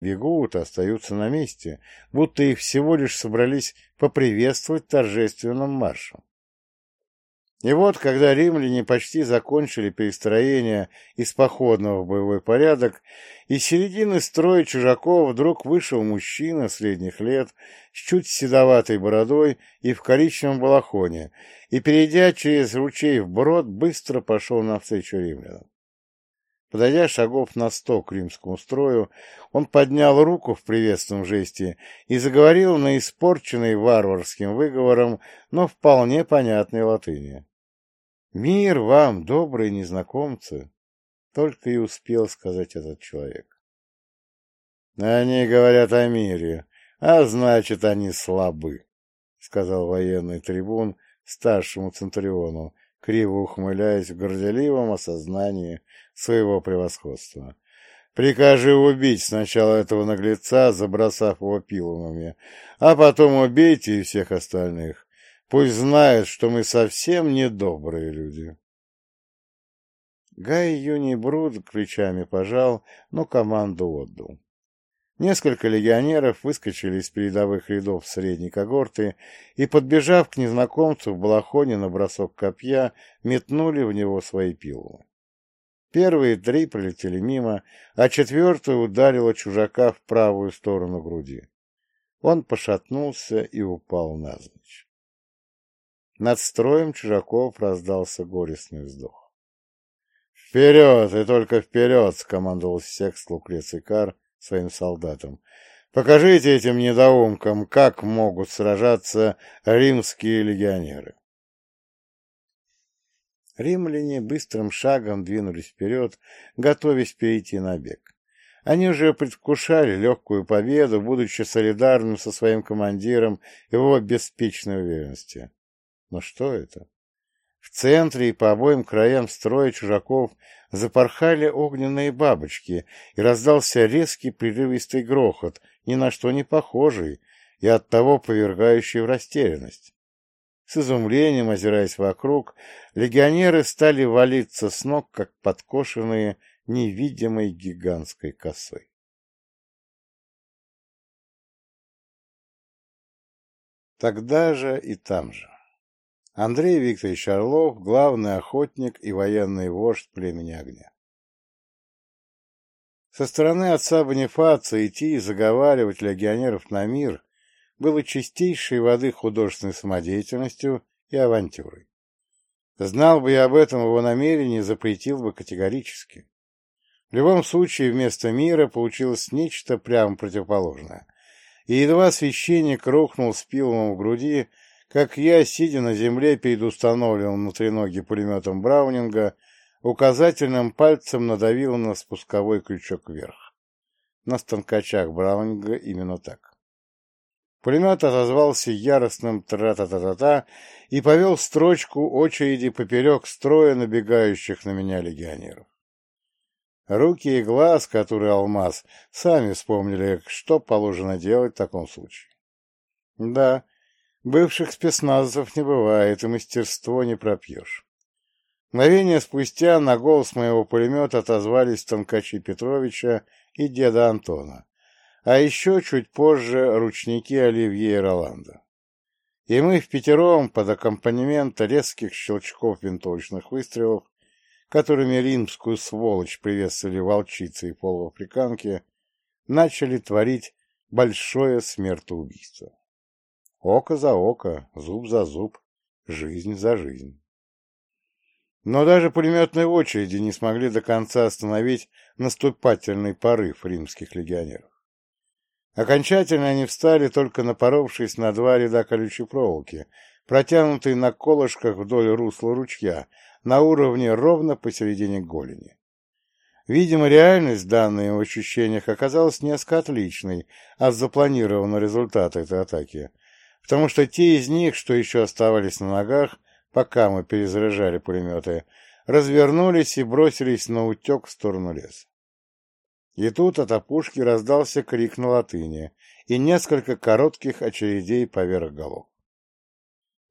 бегут, остаются на месте, будто их всего лишь собрались поприветствовать торжественным маршем. И вот, когда римляне почти закончили перестроение из походного в боевой порядок, из середины строя чужаков вдруг вышел мужчина средних лет с чуть седоватой бородой и в коричневом балахоне, и, перейдя через ручей вброд, быстро пошел навстречу римлянам. Подойдя шагов на сто к римскому строю, он поднял руку в приветственном жесте и заговорил на испорченной варварским выговором, но вполне понятной латыни. «Мир вам, добрые незнакомцы!» — только и успел сказать этот человек. «Они говорят о мире, а значит, они слабы», — сказал военный трибун старшему центуриону, криво ухмыляясь в горделивом осознании своего превосходства. «Прикажи убить сначала этого наглеца, забросав его пилумами, а потом убейте и всех остальных. Пусть знает, что мы совсем недобрые люди». Гай Юний Бруд ключами пожал, но команду отдал. Несколько легионеров выскочили из передовых рядов средней когорты и, подбежав к незнакомцу в балахоне на бросок копья, метнули в него свои пилы. Первые три пролетели мимо, а четвертая ударила чужака в правую сторону груди. Он пошатнулся и упал навзничь. Над строем чужаков раздался горестный вздох. «Вперед и только вперед!» — скомандовал секст Луклеций Кар своим солдатам. «Покажите этим недоумкам, как могут сражаться римские легионеры!» Римляне быстрым шагом двинулись вперед, готовясь перейти на бег. Они уже предвкушали легкую победу, будучи солидарным со своим командиром его беспечной уверенности. Но что это? В центре и по обоим краям строя чужаков запорхали огненные бабочки, и раздался резкий прерывистый грохот, ни на что не похожий, и оттого повергающий в растерянность. С изумлением, озираясь вокруг, легионеры стали валиться с ног, как подкошенные невидимой гигантской косой. Тогда же и там же. Андрей Викторович Орлов, главный охотник и военный вождь племени огня. Со стороны отца Бонифаца идти и заговаривать легионеров на мир было чистейшей воды художественной самодеятельностью и авантюрой. Знал бы я об этом его намерении, запретил бы категорически. В любом случае, вместо мира получилось нечто прямо противоположное. И едва священник рухнул с пилом в груди, как я, сидя на земле перед установленным внутриноги пулеметом Браунинга, указательным пальцем надавил на спусковой крючок вверх. На станкачах Браунинга именно так. Пулемет отозвался яростным тра-та-та-та-та и повел строчку очереди поперек строя набегающих на меня легионеров. Руки и глаз, который алмаз, сами вспомнили, что положено делать в таком случае. Да, Бывших спецназов не бывает, и мастерство не пропьешь. Мгновение спустя на голос моего пулемета отозвались Тонкачи Петровича и деда Антона, а еще чуть позже ручники Оливье и Роланда. И мы в пятером под аккомпанемент резких щелчков винтовочных выстрелов, которыми римскую сволочь приветствовали волчицы и полуафриканки, начали творить большое смертоубийство. Око за око, зуб за зуб, жизнь за жизнь. Но даже пулеметные очереди не смогли до конца остановить наступательный порыв римских легионеров. Окончательно они встали, только напоровшись на два ряда колючей проволоки, протянутые на колышках вдоль русла ручья, на уровне ровно посередине голени. Видимо, реальность в данных ощущениях оказалась несколько отличной от запланированного результата этой атаки, потому что те из них, что еще оставались на ногах, пока мы перезаряжали пулеметы, развернулись и бросились на утек в сторону леса. И тут от опушки раздался крик на латыни и несколько коротких очередей поверх голов.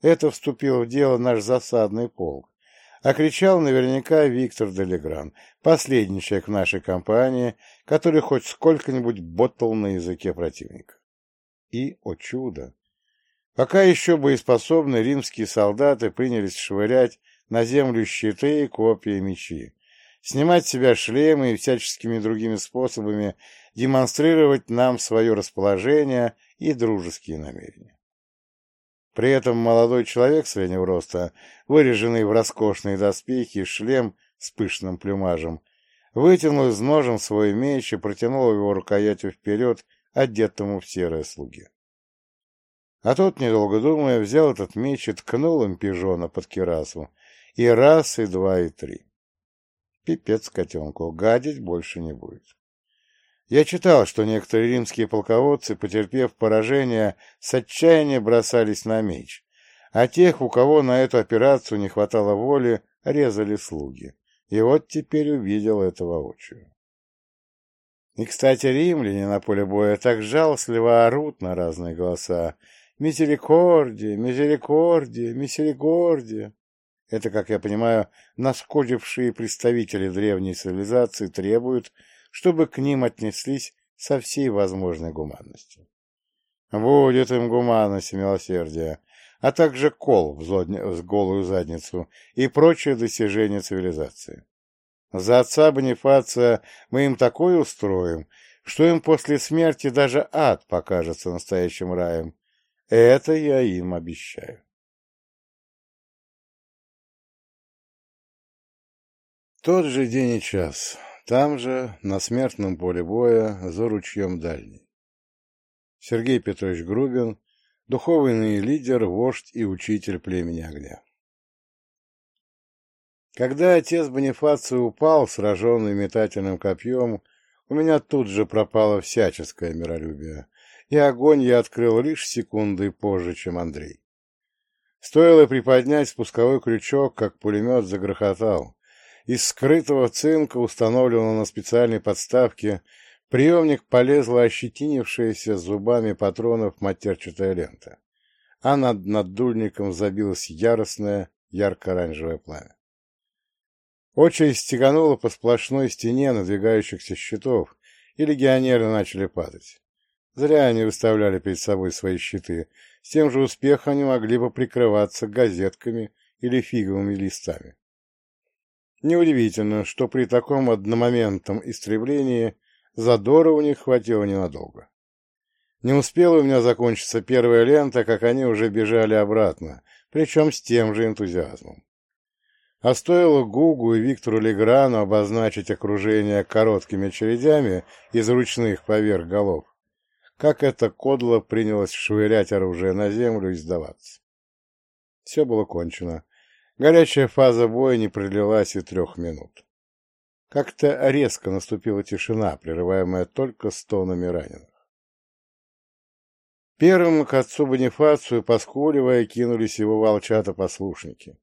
Это вступил в дело наш засадный полк, а кричал наверняка Виктор Делегран, последний человек в нашей компании, который хоть сколько-нибудь ботал на языке противника. И, о чудо! Пока еще боеспособные римские солдаты принялись швырять на землю щиты, копья и мечи, снимать с себя шлемы и всяческими другими способами демонстрировать нам свое расположение и дружеские намерения. При этом молодой человек среднего роста, выреженный в роскошные доспехи, шлем с пышным плюмажем, вытянул из ножен свой меч и протянул его рукоятью вперед одетому в серое слуге. А тот, недолго думая, взял этот меч и ткнул им пижона под кирасу. И раз, и два, и три. Пипец котенку, гадить больше не будет. Я читал, что некоторые римские полководцы, потерпев поражение, с отчаяния бросались на меч, а тех, у кого на эту операцию не хватало воли, резали слуги. И вот теперь увидел это воочию. И, кстати, римляне на поле боя так жалостливо орут на разные голоса. «Мизерикордия! Мизерикордия! Мизерикордия!» Это, как я понимаю, наскучившие представители древней цивилизации требуют, чтобы к ним отнеслись со всей возможной гуманностью. Будет им гуманность и милосердие, а также кол в, зодня... в голую задницу и прочие достижения цивилизации. За отца Бонифация мы им такое устроим, что им после смерти даже ад покажется настоящим раем. Это я им обещаю. Тот же день и час. Там же, на смертном поле боя, за ручьем дальний. Сергей Петрович Грубин, духовный лидер, вождь и учитель племени огня. Когда отец Бонифаций упал, сраженный метательным копьем, у меня тут же пропало всяческое миролюбие, и огонь я открыл лишь секунды позже, чем Андрей. Стоило приподнять спусковой крючок, как пулемет загрохотал. Из скрытого цинка, установленного на специальной подставке, приемник полезла ощетинившаяся зубами патронов матерчатая лента, а над наддульником забилось яростное ярко-оранжевое пламя. Очередь стеганула по сплошной стене надвигающихся щитов, и легионеры начали падать. Зря они выставляли перед собой свои щиты. С тем же успехом они могли бы прикрываться газетками или фиговыми листами. Неудивительно, что при таком одномоментном истреблении задора у них хватило ненадолго. Не успела у меня закончиться первая лента, как они уже бежали обратно, причем с тем же энтузиазмом. А стоило Гугу и Виктору Леграну обозначить окружение короткими очередями из ручных поверх голов, как это кодло принялось швырять оружие на землю и сдаваться. Все было кончено. Горячая фаза боя не пролилась и трех минут. Как-то резко наступила тишина, прерываемая только стонами раненых. Первым к отцу Бонифацию, поскуливая, кинулись его волчата-послушники.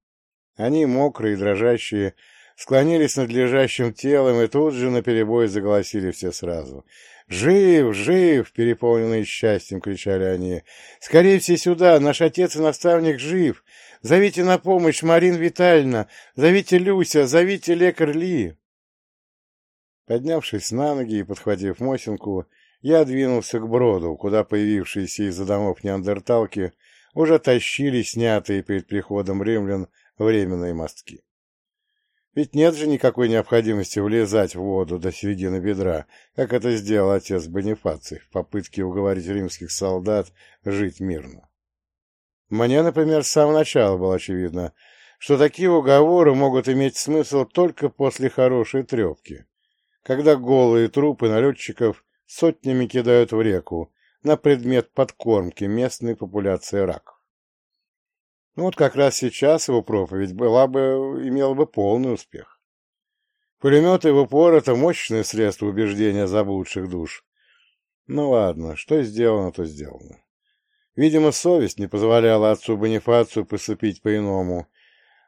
Они, мокрые и дрожащие, склонились над лежащим телом и тут же наперебой заголосили все сразу. «Жив! Жив!» — переполненные счастьем кричали они. «Скорее все сюда! Наш отец и наставник жив! Зовите на помощь Марин Витальевна! Зовите Люся! Зовите лекарь Ли!» Поднявшись на ноги и подхватив Мосинку, я двинулся к броду, куда появившиеся из-за домов неандерталки уже тащили снятые перед приходом римлян временные мостки. Ведь нет же никакой необходимости влезать в воду до середины бедра, как это сделал отец Бонифаций в попытке уговорить римских солдат жить мирно. Мне, например, с самого начала было очевидно, что такие уговоры могут иметь смысл только после хорошей трепки, когда голые трупы налетчиков сотнями кидают в реку на предмет подкормки местной популяции раков. Ну вот как раз сейчас его проповедь была бы, имела бы полный успех. Пулеметы в упор — это мощное средство убеждения заблудших душ. Ну ладно, что сделано, то сделано. Видимо, совесть не позволяла отцу Бонифацию поступить по-иному,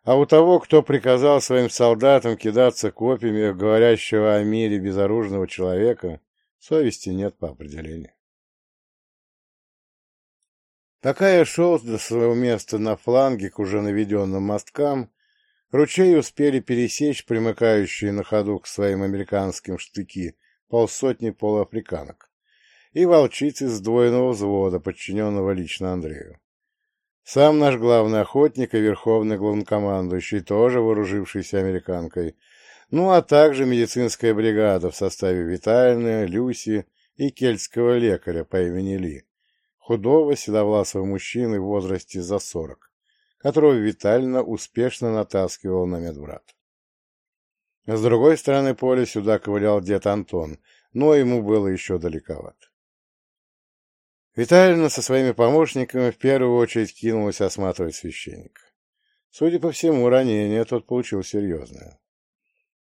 а у того, кто приказал своим солдатам кидаться копьями говорящего о мире безоружного человека, совести нет по определению. Пока я шел до своего места на фланге к уже наведенным мосткам, Ручей успели пересечь примыкающие на ходу к своим американским штыки полсотни полуафриканок и волчицы сдвоенного взвода, подчиненного лично Андрею. Сам наш главный охотник и верховный главнокомандующий, тоже вооружившийся американкой, ну а также медицинская бригада в составе Витальны, Люси и кельтского лекаря по имени Ли, худого седовласого мужчины в возрасте за сорок, которого Витальна успешно натаскивал на медбрат. С другой стороны поля сюда ковылял дед Антон, но ему было еще далековато. Витальевна со своими помощниками в первую очередь кинулась осматривать священника. Судя по всему, ранение тот получил серьезное.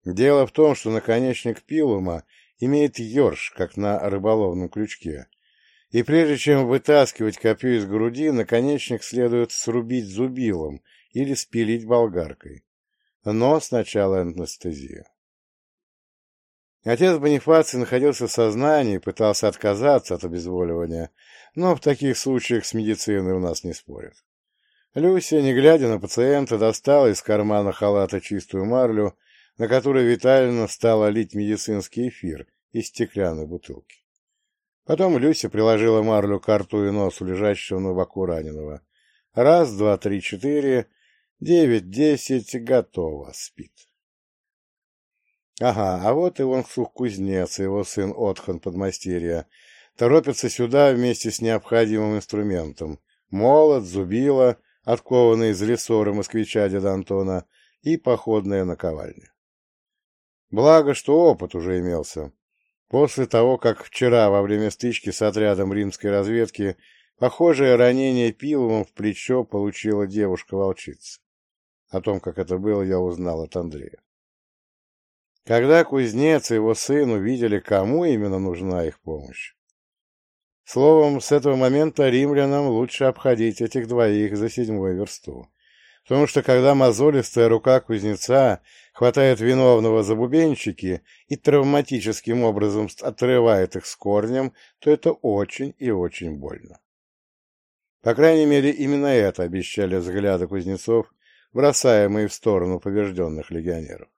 Дело в том, что наконечник пилума имеет ерш, как на рыболовном крючке, и прежде чем вытаскивать копье из груди, наконечник следует срубить зубилом или спилить болгаркой. Но сначала анестезия. Отец Бонифаций находился в сознании, пытался отказаться от обезволивания, но в таких случаях с медициной у нас не спорят. Люся, не глядя на пациента, достала из кармана халата чистую марлю, на которой Виталина стала лить медицинский эфир из стеклянной бутылки. Потом Люся приложила марлю к рту и носу лежащего на боку раненого. Раз, два, три, четыре, девять, десять, готово, спит. Ага, а вот и он кузнец, его сын Отхан подмастерья. Торопится сюда вместе с необходимым инструментом. Молот, зубило, откованный из лесора москвича деда Антона, и походная наковальня. Благо, что опыт уже имелся. После того, как вчера во время стычки с отрядом римской разведки похожее ранение пилумом в плечо получила девушка-волчица. О том, как это было, я узнал от Андрея. Когда кузнец и его сын увидели, кому именно нужна их помощь. Словом, с этого момента римлянам лучше обходить этих двоих за седьмой версту. Потому что когда мозолистая рука кузнеца хватает виновного за бубенчики и травматическим образом отрывает их с корнем, то это очень и очень больно. По крайней мере, именно это обещали взгляды кузнецов, бросаемые в сторону побежденных легионеров.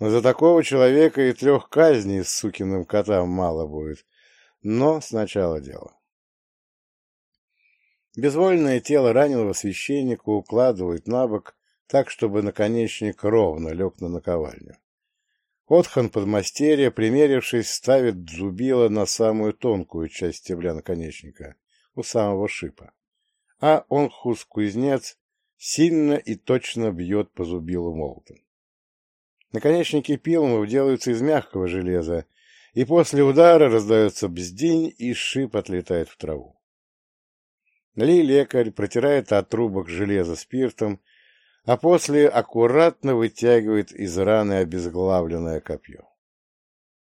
Но за такого человека и трех казней с сукиным котам мало будет. Но сначала дело. Безвольное тело раненого священника укладывают на бок, так, чтобы наконечник ровно лег на наковальню. Отхан подмастерья, примерившись, ставит зубило на самую тонкую часть стебля наконечника, у самого шипа. А он, хус-кузнец, сильно и точно бьет по зубилу молотом. Наконечники пилумов делаются из мягкого железа, и после удара раздается бздень, и шип отлетает в траву. Ли лекарь протирает от трубок железа спиртом, а после аккуратно вытягивает из раны обезглавленное копье.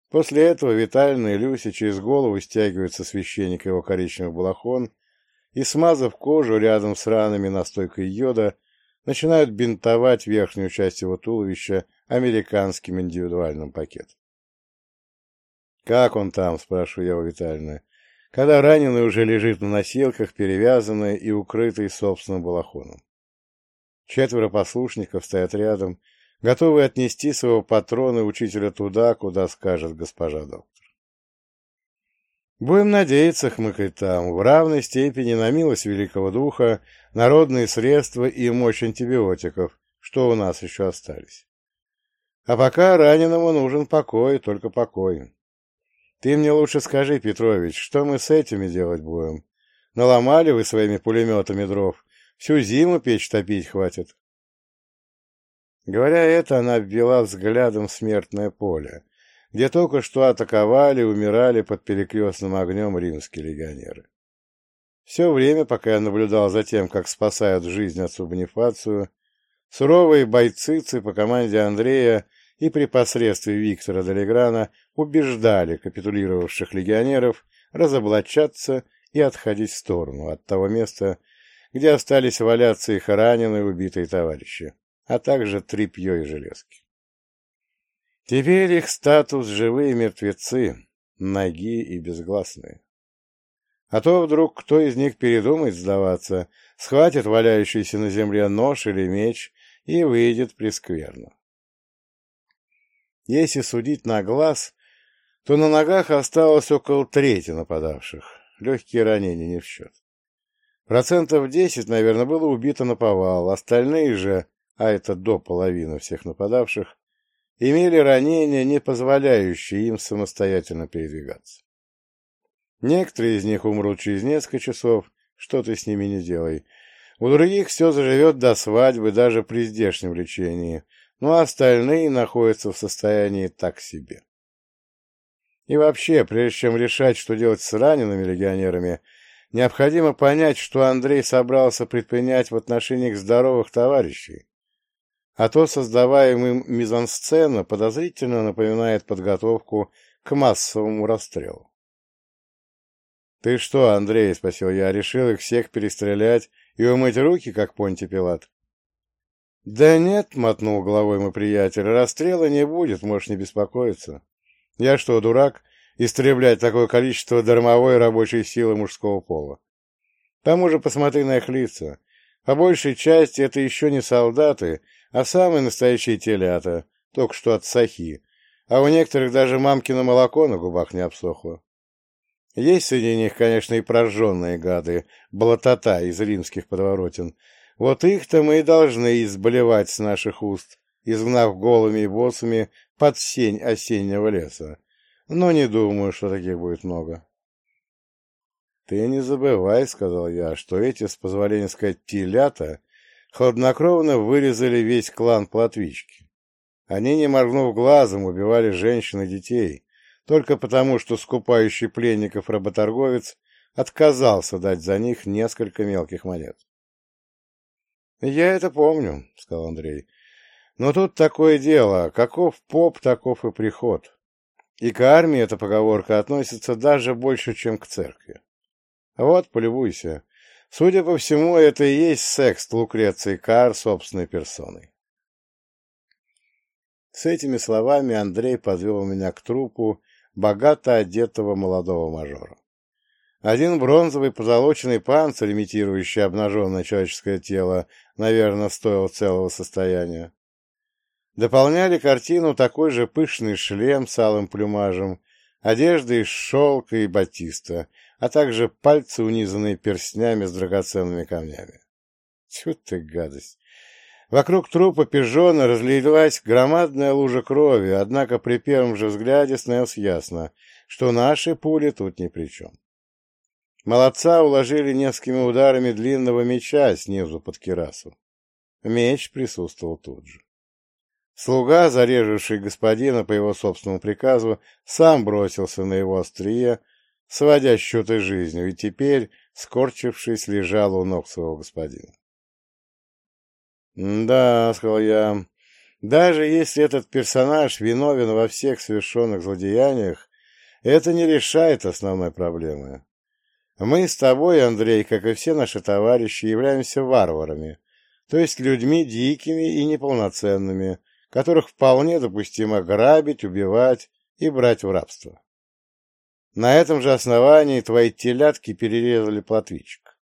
После этого Витальна и Люся через голову стягивают со священника его коричневый балахон и, смазав кожу рядом с ранами настойкой йода, начинают бинтовать верхнюю часть его туловища американским индивидуальным пакетом. «Как он там?» — спрашиваю я у Витальны, когда раненый уже лежит на носилках, перевязанный и укрытый собственным балахоном. Четверо послушников стоят рядом, готовые отнести своего патрона учителя туда, куда скажет госпожа доктор. Будем надеяться, хмыкает там, в равной степени на милость Великого Духа, народные средства и мощь антибиотиков, что у нас еще остались. А пока раненому нужен покой, только покой. Ты мне лучше скажи, Петрович, что мы с этими делать будем? Наломали вы своими пулеметами дров, Всю зиму печь топить хватит. Говоря это, она ввела взглядом смертное поле, где только что атаковали и умирали под перекрестным огнем римские легионеры. Все время, пока я наблюдал за тем, как спасают жизнь отцу Бонифацию, суровые бойцыцы по команде Андрея и при посредстве Виктора Долеграна убеждали капитулировавших легионеров разоблачаться и отходить в сторону от того места, где остались валяться их раненые убитые товарищи, а также тряпье и железки. Теперь их статус живые мертвецы, ноги и безгласные. А то вдруг кто из них передумает сдаваться, схватит валяющийся на земле нож или меч и выйдет прескверно. Если судить на глаз, то на ногах осталось около трети нападавших, легкие ранения не в счет. Процентов десять, наверное, было убито на повал, остальные же, а это до половины всех нападавших, имели ранения, не позволяющие им самостоятельно передвигаться. Некоторые из них умрут через несколько часов, что ты с ними не делай. У других все заживет до свадьбы даже при здешнем лечении, а остальные находятся в состоянии так себе. И вообще, прежде чем решать, что делать с ранеными легионерами, необходимо понять, что Андрей собрался предпринять в отношении здоровых товарищей. А то создаваемый мизансцена подозрительно напоминает подготовку к массовому расстрелу. «Ты что, Андрей?» — спросил я. «Решил их всех перестрелять и умыть руки, как Понти Пилат?» «Да нет», — мотнул головой мой приятель, — «расстрела не будет, можешь не беспокоиться. Я что, дурак, истреблять такое количество дармовой рабочей силы мужского пола? К тому же посмотри на их лица. По большей части это еще не солдаты, а самые настоящие телята, только что от сахи, а у некоторых даже мамкино молоко на губах не обсохло. Есть среди них, конечно, и прожженные гады, блатота из римских подворотен. Вот их-то мы и должны изболевать с наших уст, изгнав голыми и босами под сень осеннего леса. Но не думаю, что таких будет много. «Ты не забывай, — сказал я, — что эти, с позволения сказать, телята, хладнокровно вырезали весь клан Платвички. Они, не моргнув глазом, убивали женщин и детей, только потому, что скупающий пленников работорговец отказался дать за них несколько мелких монет. «Я это помню», — сказал Андрей. «Но тут такое дело, каков поп, таков и приход. И к армии эта поговорка относится даже больше, чем к церкви. Вот, полюбуйся. Судя по всему, это и есть секс Лукреции Кар собственной персоной. С этими словами Андрей подвел меня к трупу богато одетого молодого мажора. Один бронзовый позолоченный панцирь, имитирующий обнаженное человеческое тело, наверное, стоил целого состояния. Дополняли картину такой же пышный шлем с алым плюмажем, одежда из шелка и батиста, а также пальцы, унизанные перстнями с драгоценными камнями. Тьфу ты, гадость! Вокруг трупа пижона разлилась громадная лужа крови, однако при первом же взгляде становилось ясно, что наши пули тут ни при чем. Молодца уложили несколькими ударами длинного меча снизу под кирасу. Меч присутствовал тут же. Слуга, зарежавший господина по его собственному приказу, сам бросился на его острие, сводя счеты жизнью, и теперь, скорчившись, лежал у ног своего господина. «Да», — сказал я, — «даже если этот персонаж виновен во всех совершенных злодеяниях, это не решает основной проблемы. Мы с тобой, Андрей, как и все наши товарищи, являемся варварами, то есть людьми дикими и неполноценными, которых вполне допустимо грабить, убивать и брать в рабство. На этом же основании твои телятки перерезали платвичек.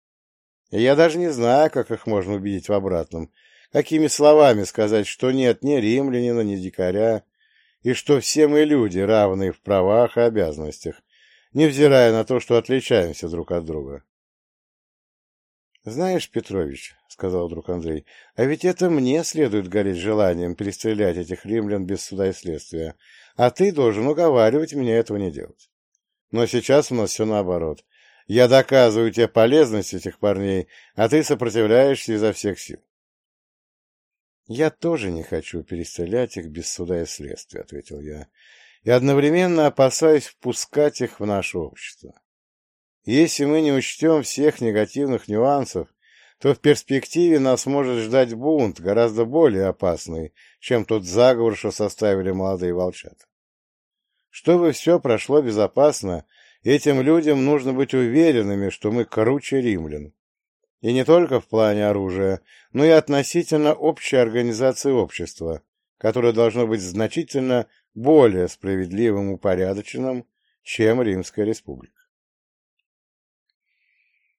Я даже не знаю, как их можно убедить в обратном, какими словами сказать, что нет ни римлянина, ни дикаря, и что все мы люди, равные в правах и обязанностях, невзирая на то, что отличаемся друг от друга. «Знаешь, Петрович, — сказал друг Андрей, — а ведь это мне следует гореть желанием перестрелять этих римлян без суда и следствия, а ты должен уговаривать меня этого не делать. Но сейчас у нас все наоборот. Я доказываю тебе полезность этих парней, а ты сопротивляешься изо всех сил. «Я тоже не хочу перестрелять их без суда и следствия», — ответил я, — «и одновременно опасаюсь впускать их в наше общество. Если мы не учтем всех негативных нюансов, то в перспективе нас может ждать бунт, гораздо более опасный, чем тот заговор, что составили молодые волчата. Чтобы все прошло безопасно, этим людям нужно быть уверенными, что мы круче римлян. И не только в плане оружия, но и относительно общей организации общества, которое должно быть значительно более справедливым и упорядоченным, чем Римская республика.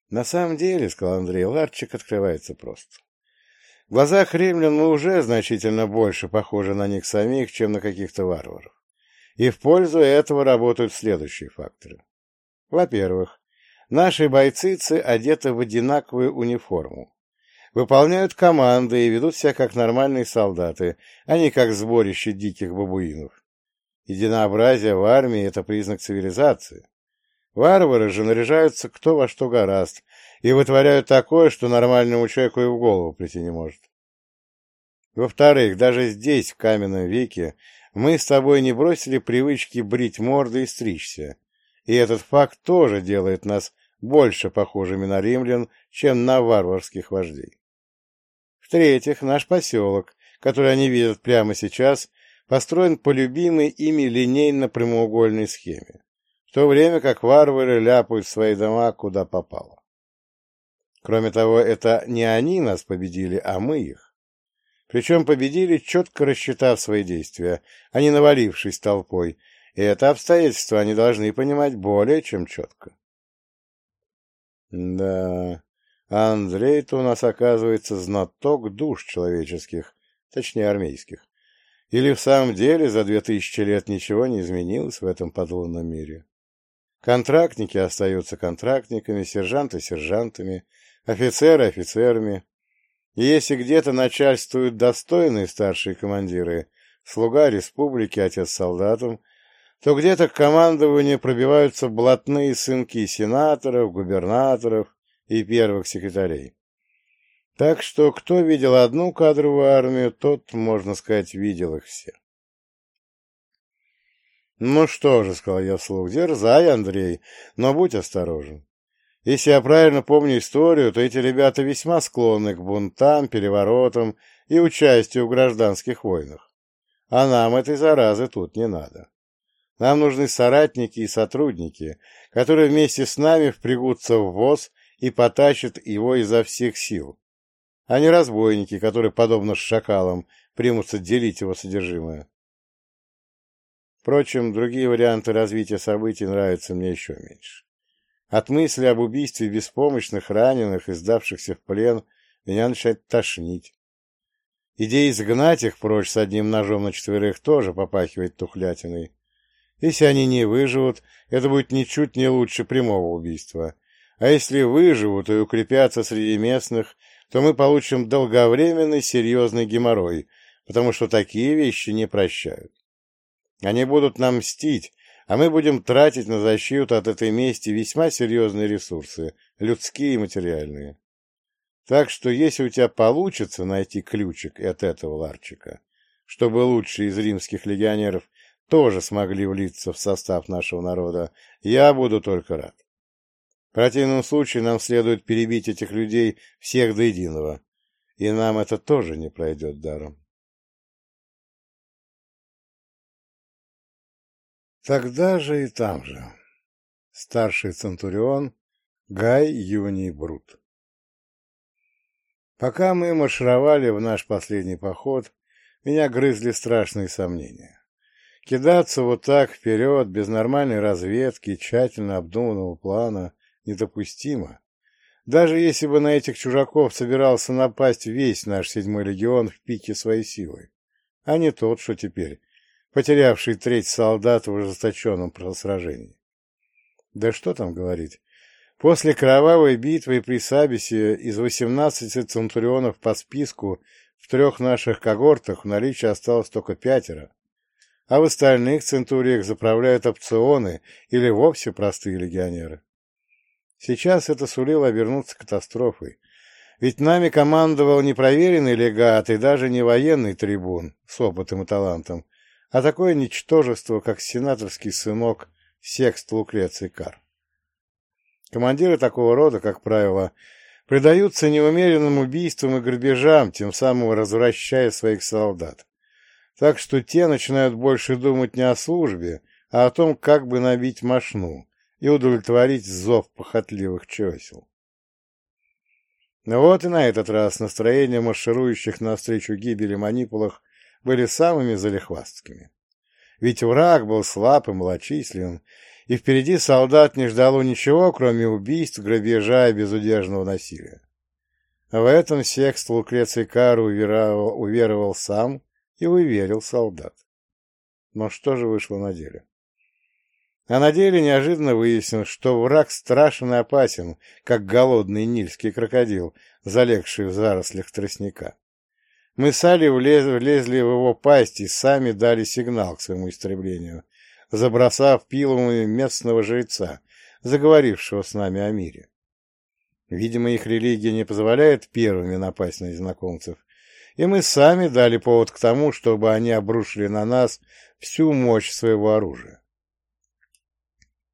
На самом деле, сказал Андрей, ларчик открывается просто. В глазах римлян мы уже значительно больше похожи на них самих, чем на каких-то варваров. И в пользу этого работают следующие факторы. Во-первых, наши бойцицы одеты в одинаковую униформу, выполняют команды и ведут себя как нормальные солдаты, а не как сборище диких бабуинов. Единообразие в армии — это признак цивилизации. Варвары же наряжаются кто во что гораст и вытворяют такое, что нормальному человеку и в голову прийти не может. Во-вторых, даже здесь, в каменном веке, мы с тобой не бросили привычки брить морды и стричься, и этот факт тоже делает нас больше похожими на римлян, чем на варварских вождей. В-третьих, наш поселок, который они видят прямо сейчас, построен по любимой ими линейно-прямоугольной схеме, в то время как варвары ляпают свои дома куда попало. Кроме того, это не они нас победили, а мы их. Причем победили, четко рассчитав свои действия, а не навалившись толпой, и это обстоятельство они должны понимать более чем четко. Да, Андрей-то у нас, оказывается, знаток душ человеческих, точнее армейских. Или в самом деле за две тысячи лет ничего не изменилось в этом подлунном мире? Контрактники остаются контрактниками, сержанты — сержантами, офицеры — офицерами, и если где-то начальствуют достойные старшие командиры, слуга республики, отец солдатам, то где-то к командованию пробиваются блатные сынки сенаторов, губернаторов и первых секретарей. Так что кто видел одну кадровую армию, тот, можно сказать, видел их все. «Ну что же», — сказал я вслух, — «дерзай, Андрей, но будь осторожен. Если я правильно помню историю, то эти ребята весьма склонны к бунтам, переворотам и участию в гражданских войнах. А нам этой заразы тут не надо. Нам нужны соратники и сотрудники, которые вместе с нами впрягутся в ВОЗ и потащат его изо всех сил, а не разбойники, которые, подобно шакалам, примутся делить его содержимое. Впрочем, другие варианты развития событий нравятся мне еще меньше. От мысли об убийстве беспомощных, раненых и сдавшихся в плен меня начинает тошнить. Идея изгнать их прочь с одним ножом на четверых тоже попахивает тухлятиной. Если они не выживут, это будет ничуть не лучше прямого убийства. А если выживут и укрепятся среди местных, то мы получим долговременный серьезный геморрой, потому что такие вещи не прощают. Они будут нам мстить, а мы будем тратить на защиту от этой мести весьма серьезные ресурсы, людские и материальные. Так что если у тебя получится найти ключик от этого ларчика, чтобы лучшие из римских легионеров тоже смогли влиться в состав нашего народа, я буду только рад. В противном случае нам следует перебить этих людей всех до единого, и нам это тоже не пройдет даром. Тогда же и там же. Старший Центурион Гай Юний Брут. Пока мы маршировали в наш последний поход, меня грызли страшные сомнения. Кидаться вот так вперед, без нормальной разведки тщательно обдуманного плана, недопустимо. Даже если бы на этих чужаков собирался напасть весь наш седьмой легион в пике своей силы, а не тот, что теперь потерявший треть солдат в ожесточенном сражении. Да что там говорить. После кровавой битвы при Сабисе из 18 центурионов по списку в трех наших когортах в наличии осталось только пятеро, а в остальных центуриях заправляют опционы или вовсе простые легионеры. Сейчас это сулило обернуться катастрофой, ведь нами командовал не проверенный легат и даже не военный трибун с опытом и талантом, а такое ничтожество, как сенаторский сынок Секст Лукреций Кар. Командиры такого рода, как правило, предаются неумеренным убийствам и грабежам, тем самым развращая своих солдат. Так что те начинают больше думать не о службе, а о том, как бы набить мошну и удовлетворить зов похотливых чесел. Но вот и на этот раз настроение марширующих навстречу гибели манипулах были самыми залихвастскими. Ведь враг был слаб и малочислен, и впереди солдат не ждало ничего, кроме убийств, грабежа и безудержного насилия. В этом секст Лукреций Кар уверовал, уверовал сам и уверил солдат. Но что же вышло на деле? А на деле неожиданно выяснилось, что враг страшен и опасен, как голодный нильский крокодил, залегший в зарослях тростника. Мы с Али влез, влезли в его пасть и сами дали сигнал к своему истреблению, забросав пилами местного жреца, заговорившего с нами о мире. Видимо, их религия не позволяет первыми напасть на незнакомцев, и мы сами дали повод к тому, чтобы они обрушили на нас всю мощь своего оружия.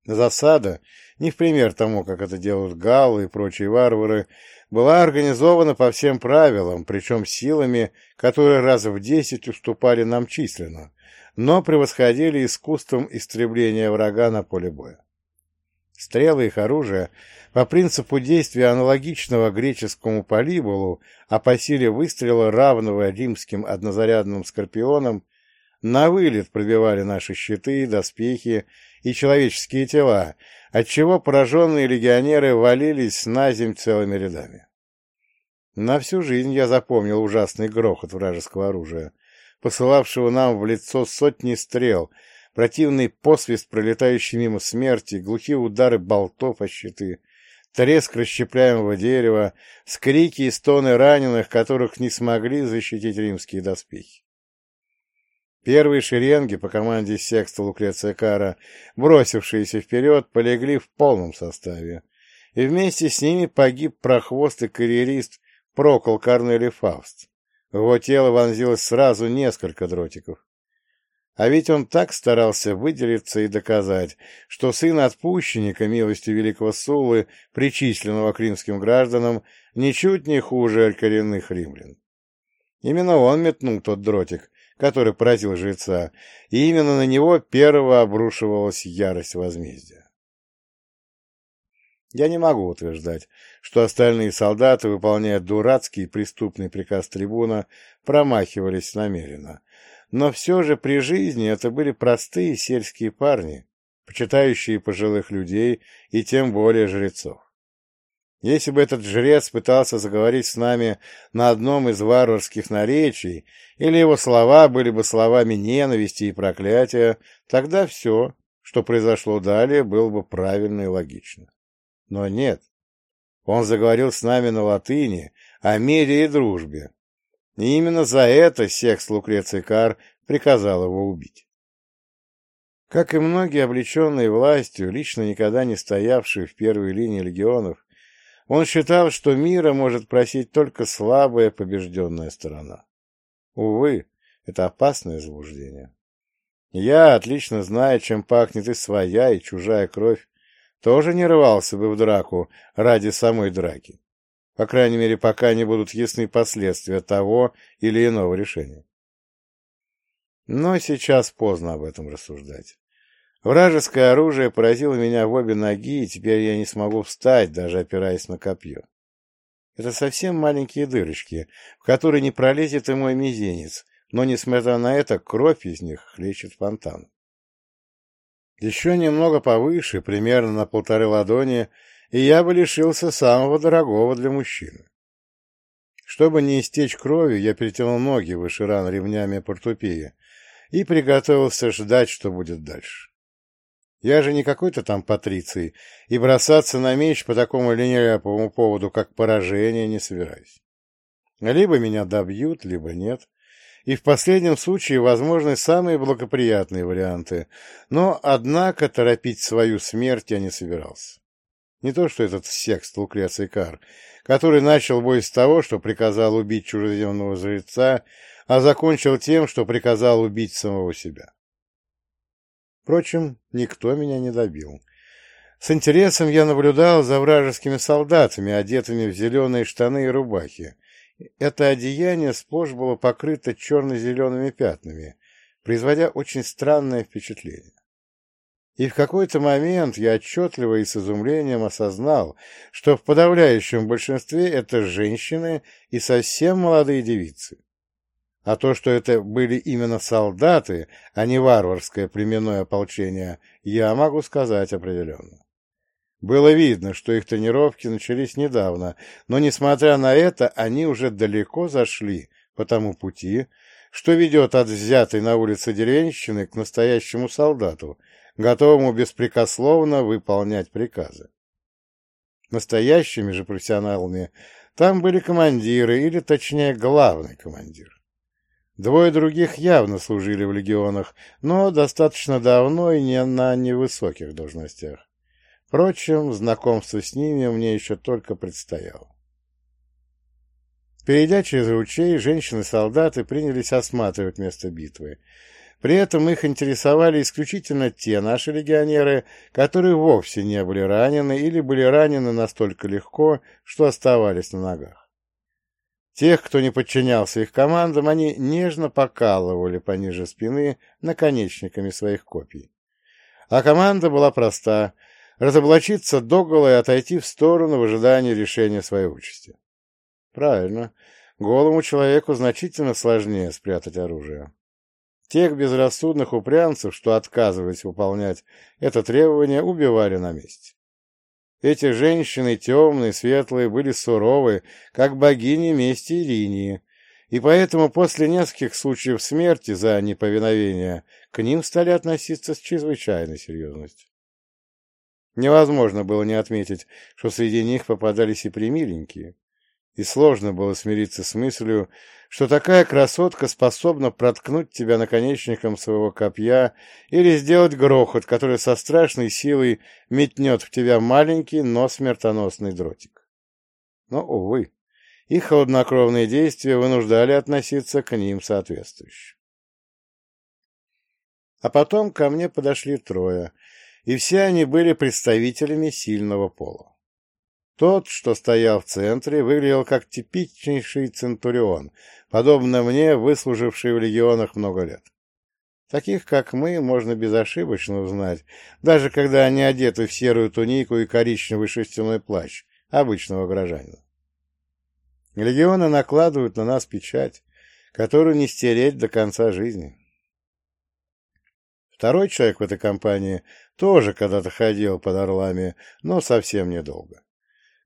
Засада, не в пример тому, как это делают галлы и прочие варвары, была организована по всем правилам, причем силами, которые раз в десять уступали нам численно, но превосходили искусством истребления врага на поле боя. Стрелы их оружия по принципу действия аналогичного греческому полиболу, а по силе выстрела равного римским однозарядным скорпионам, на вылет пробивали наши щиты, доспехи и человеческие тела, отчего пораженные легионеры валились на земь целыми рядами. На всю жизнь я запомнил ужасный грохот вражеского оружия, посылавшего нам в лицо сотни стрел, противный посвист, пролетающий мимо смерти, глухие удары болтов о щиты, треск расщепляемого дерева, скрики и стоны раненых, которых не смогли защитить римские доспехи. Первые шеренги по команде секста Лукреция Кара, бросившиеся вперед, полегли в полном составе, и вместе с ними погиб прохвост и карьерист Прокол Корнелий Фауст. В его тело вонзилось сразу несколько дротиков. А ведь он так старался выделиться и доказать, что сын отпущенника милостью великого Сулы, причисленного к римским гражданам, ничуть не хуже коренных римлян. Именно он метнул тот дротик, который поразил жреца, и именно на него первого обрушивалась ярость возмездия. Я не могу утверждать, что остальные солдаты, выполняя дурацкий преступный приказ трибуна, промахивались намеренно, но все же при жизни это были простые сельские парни, почитающие пожилых людей и тем более жрецов. Если бы этот жрец пытался заговорить с нами на одном из варварских наречий, или его слова были бы словами ненависти и проклятия, тогда все, что произошло далее, было бы правильно и логично. Но нет. Он заговорил с нами на латыни о мире и дружбе, и именно за это секс Лукреций Кар приказал его убить. Как и многие облеченные властью, лично никогда не стоявшие в первой линии легионов, он считал, что мира может просить только слабая побежденная сторона. Увы, это опасное заблуждение. Я, отлично зная, чем пахнет и своя, и чужая кровь, тоже не рвался бы в драку ради самой драки. По крайней мере, пока не будут ясны последствия того или иного решения. Но сейчас поздно об этом рассуждать. Вражеское оружие поразило меня в обе ноги, и теперь я не смогу встать, даже опираясь на копье. Это совсем маленькие дырочки, в которые не пролезет и мой мизинец, но, несмотря на это, кровь из них хлещет фонтан. Еще немного повыше, примерно на полторы ладони, и я бы лишился самого дорогого для мужчины. Чтобы не истечь кровью, я перетянул ноги выше ран ремнями портупеи и приготовился ждать, что будет дальше. Я же не какой-то там патриций, и бросаться на меч по такому линейному поводу, как поражение, не собираюсь. Либо меня добьют, либо нет, и в последнем случае возможны самые благоприятные варианты, но, однако, торопить свою смерть я не собирался. Не то что этот секст Лукреций Кар, который начал бой с того, что приказал убить чужеземного жреца, а закончил тем, что приказал убить самого себя. Впрочем, никто меня не добил. С интересом я наблюдал за вражескими солдатами, одетыми в зеленые штаны и рубахи, это одеяние сплошь было покрыто черно-зелеными пятнами, производя очень странное впечатление. И в какой-то момент я отчетливо и с изумлением осознал, что в подавляющем большинстве это женщины и совсем молодые девицы. А то, что это были именно солдаты, а не варварское племенное ополчение, я могу сказать определенно. Было видно, что их тренировки начались недавно, но, несмотря на это, они уже далеко зашли по тому пути, что ведет от взятой на улице деревенщины к настоящему солдату, готовому беспрекословно выполнять приказы. Настоящими же профессионалами там были командиры, или точнее главный командир. Двое других явно служили в легионах, но достаточно давно и не на невысоких должностях. Впрочем, знакомство с ними мне еще только предстояло. Перейдя через ручей, женщины-солдаты принялись осматривать место битвы. При этом их интересовали исключительно те наши легионеры, которые вовсе не были ранены или были ранены настолько легко, что оставались на ногах. Тех, кто не подчинялся их командам, они нежно покалывали пониже спины наконечниками своих копий. А команда была проста — разоблачиться догола и отойти в сторону в ожидании решения своей участи. Правильно. Голому человеку значительно сложнее спрятать оружие. Тех безрассудных упрямцев, что отказывались выполнять это требование, убивали на месте. Эти женщины, темные, светлые, были суровы, как богини мести и линии, и поэтому после нескольких случаев смерти за неповиновение к ним стали относиться с чрезвычайной серьезностью. Невозможно было не отметить, что среди них попадались и примиленькие, и сложно было смириться с мыслью, что такая красотка способна проткнуть тебя наконечником своего копья или сделать грохот, который со страшной силой метнет в тебя маленький, но смертоносный дротик. Но, увы, их холоднокровные действия вынуждали относиться к ним соответствующе. А потом ко мне подошли трое — и все они были представителями сильного пола. Тот, что стоял в центре, выглядел как типичнейший центурион, подобно мне, выслуживший в легионах много лет. Таких, как мы, можно безошибочно узнать, даже когда они одеты в серую тунику и коричневый шерстяной плащ обычного горожанина. Легионы накладывают на нас печать, которую не стереть до конца жизни. Второй человек в этой компании тоже когда-то ходил под орлами, но совсем недолго.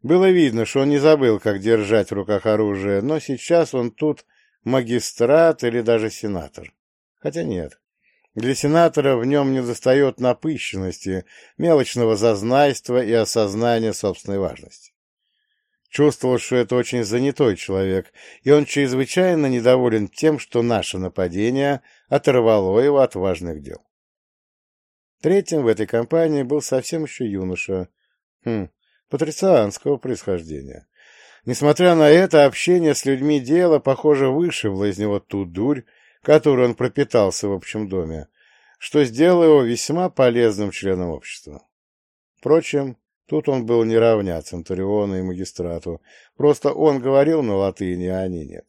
Было видно, что он не забыл, как держать в руках оружие, но сейчас он тут магистрат или даже сенатор. Хотя нет. Для сенатора в нем недостает напыщенности, мелочного зазнайства и осознания собственной важности. Чувствовал, что это очень занятой человек, и он чрезвычайно недоволен тем, что наше нападение оторвало его от важных дел. Третьим в этой компании был совсем еще юноша, хм, патрицианского происхождения. Несмотря на это, общение с людьми дела, похоже, вышибло из него ту дурь, которую он пропитался в общем доме, что сделало его весьма полезным членом общества. Впрочем, тут он был не равня Центуриону и магистрату, просто он говорил на латыни, а они нет.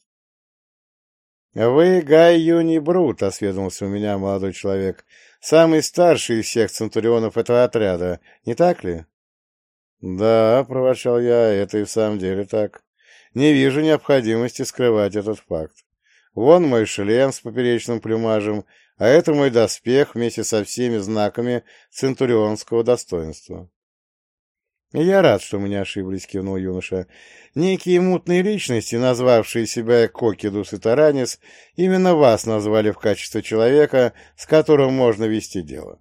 «Вы Гай Юни Брут», — осведомился у меня молодой человек, Самый старший из всех центурионов этого отряда, не так ли? — Да, — проворчал я, — это и в самом деле так. Не вижу необходимости скрывать этот факт. Вон мой шлем с поперечным плюмажем, а это мой доспех вместе со всеми знаками центурионского достоинства. «Я рад, что мы не ошиблись», — кивнул юноша. «Некие мутные личности, назвавшие себя Кокидус и Таранис, именно вас назвали в качестве человека, с которым можно вести дело.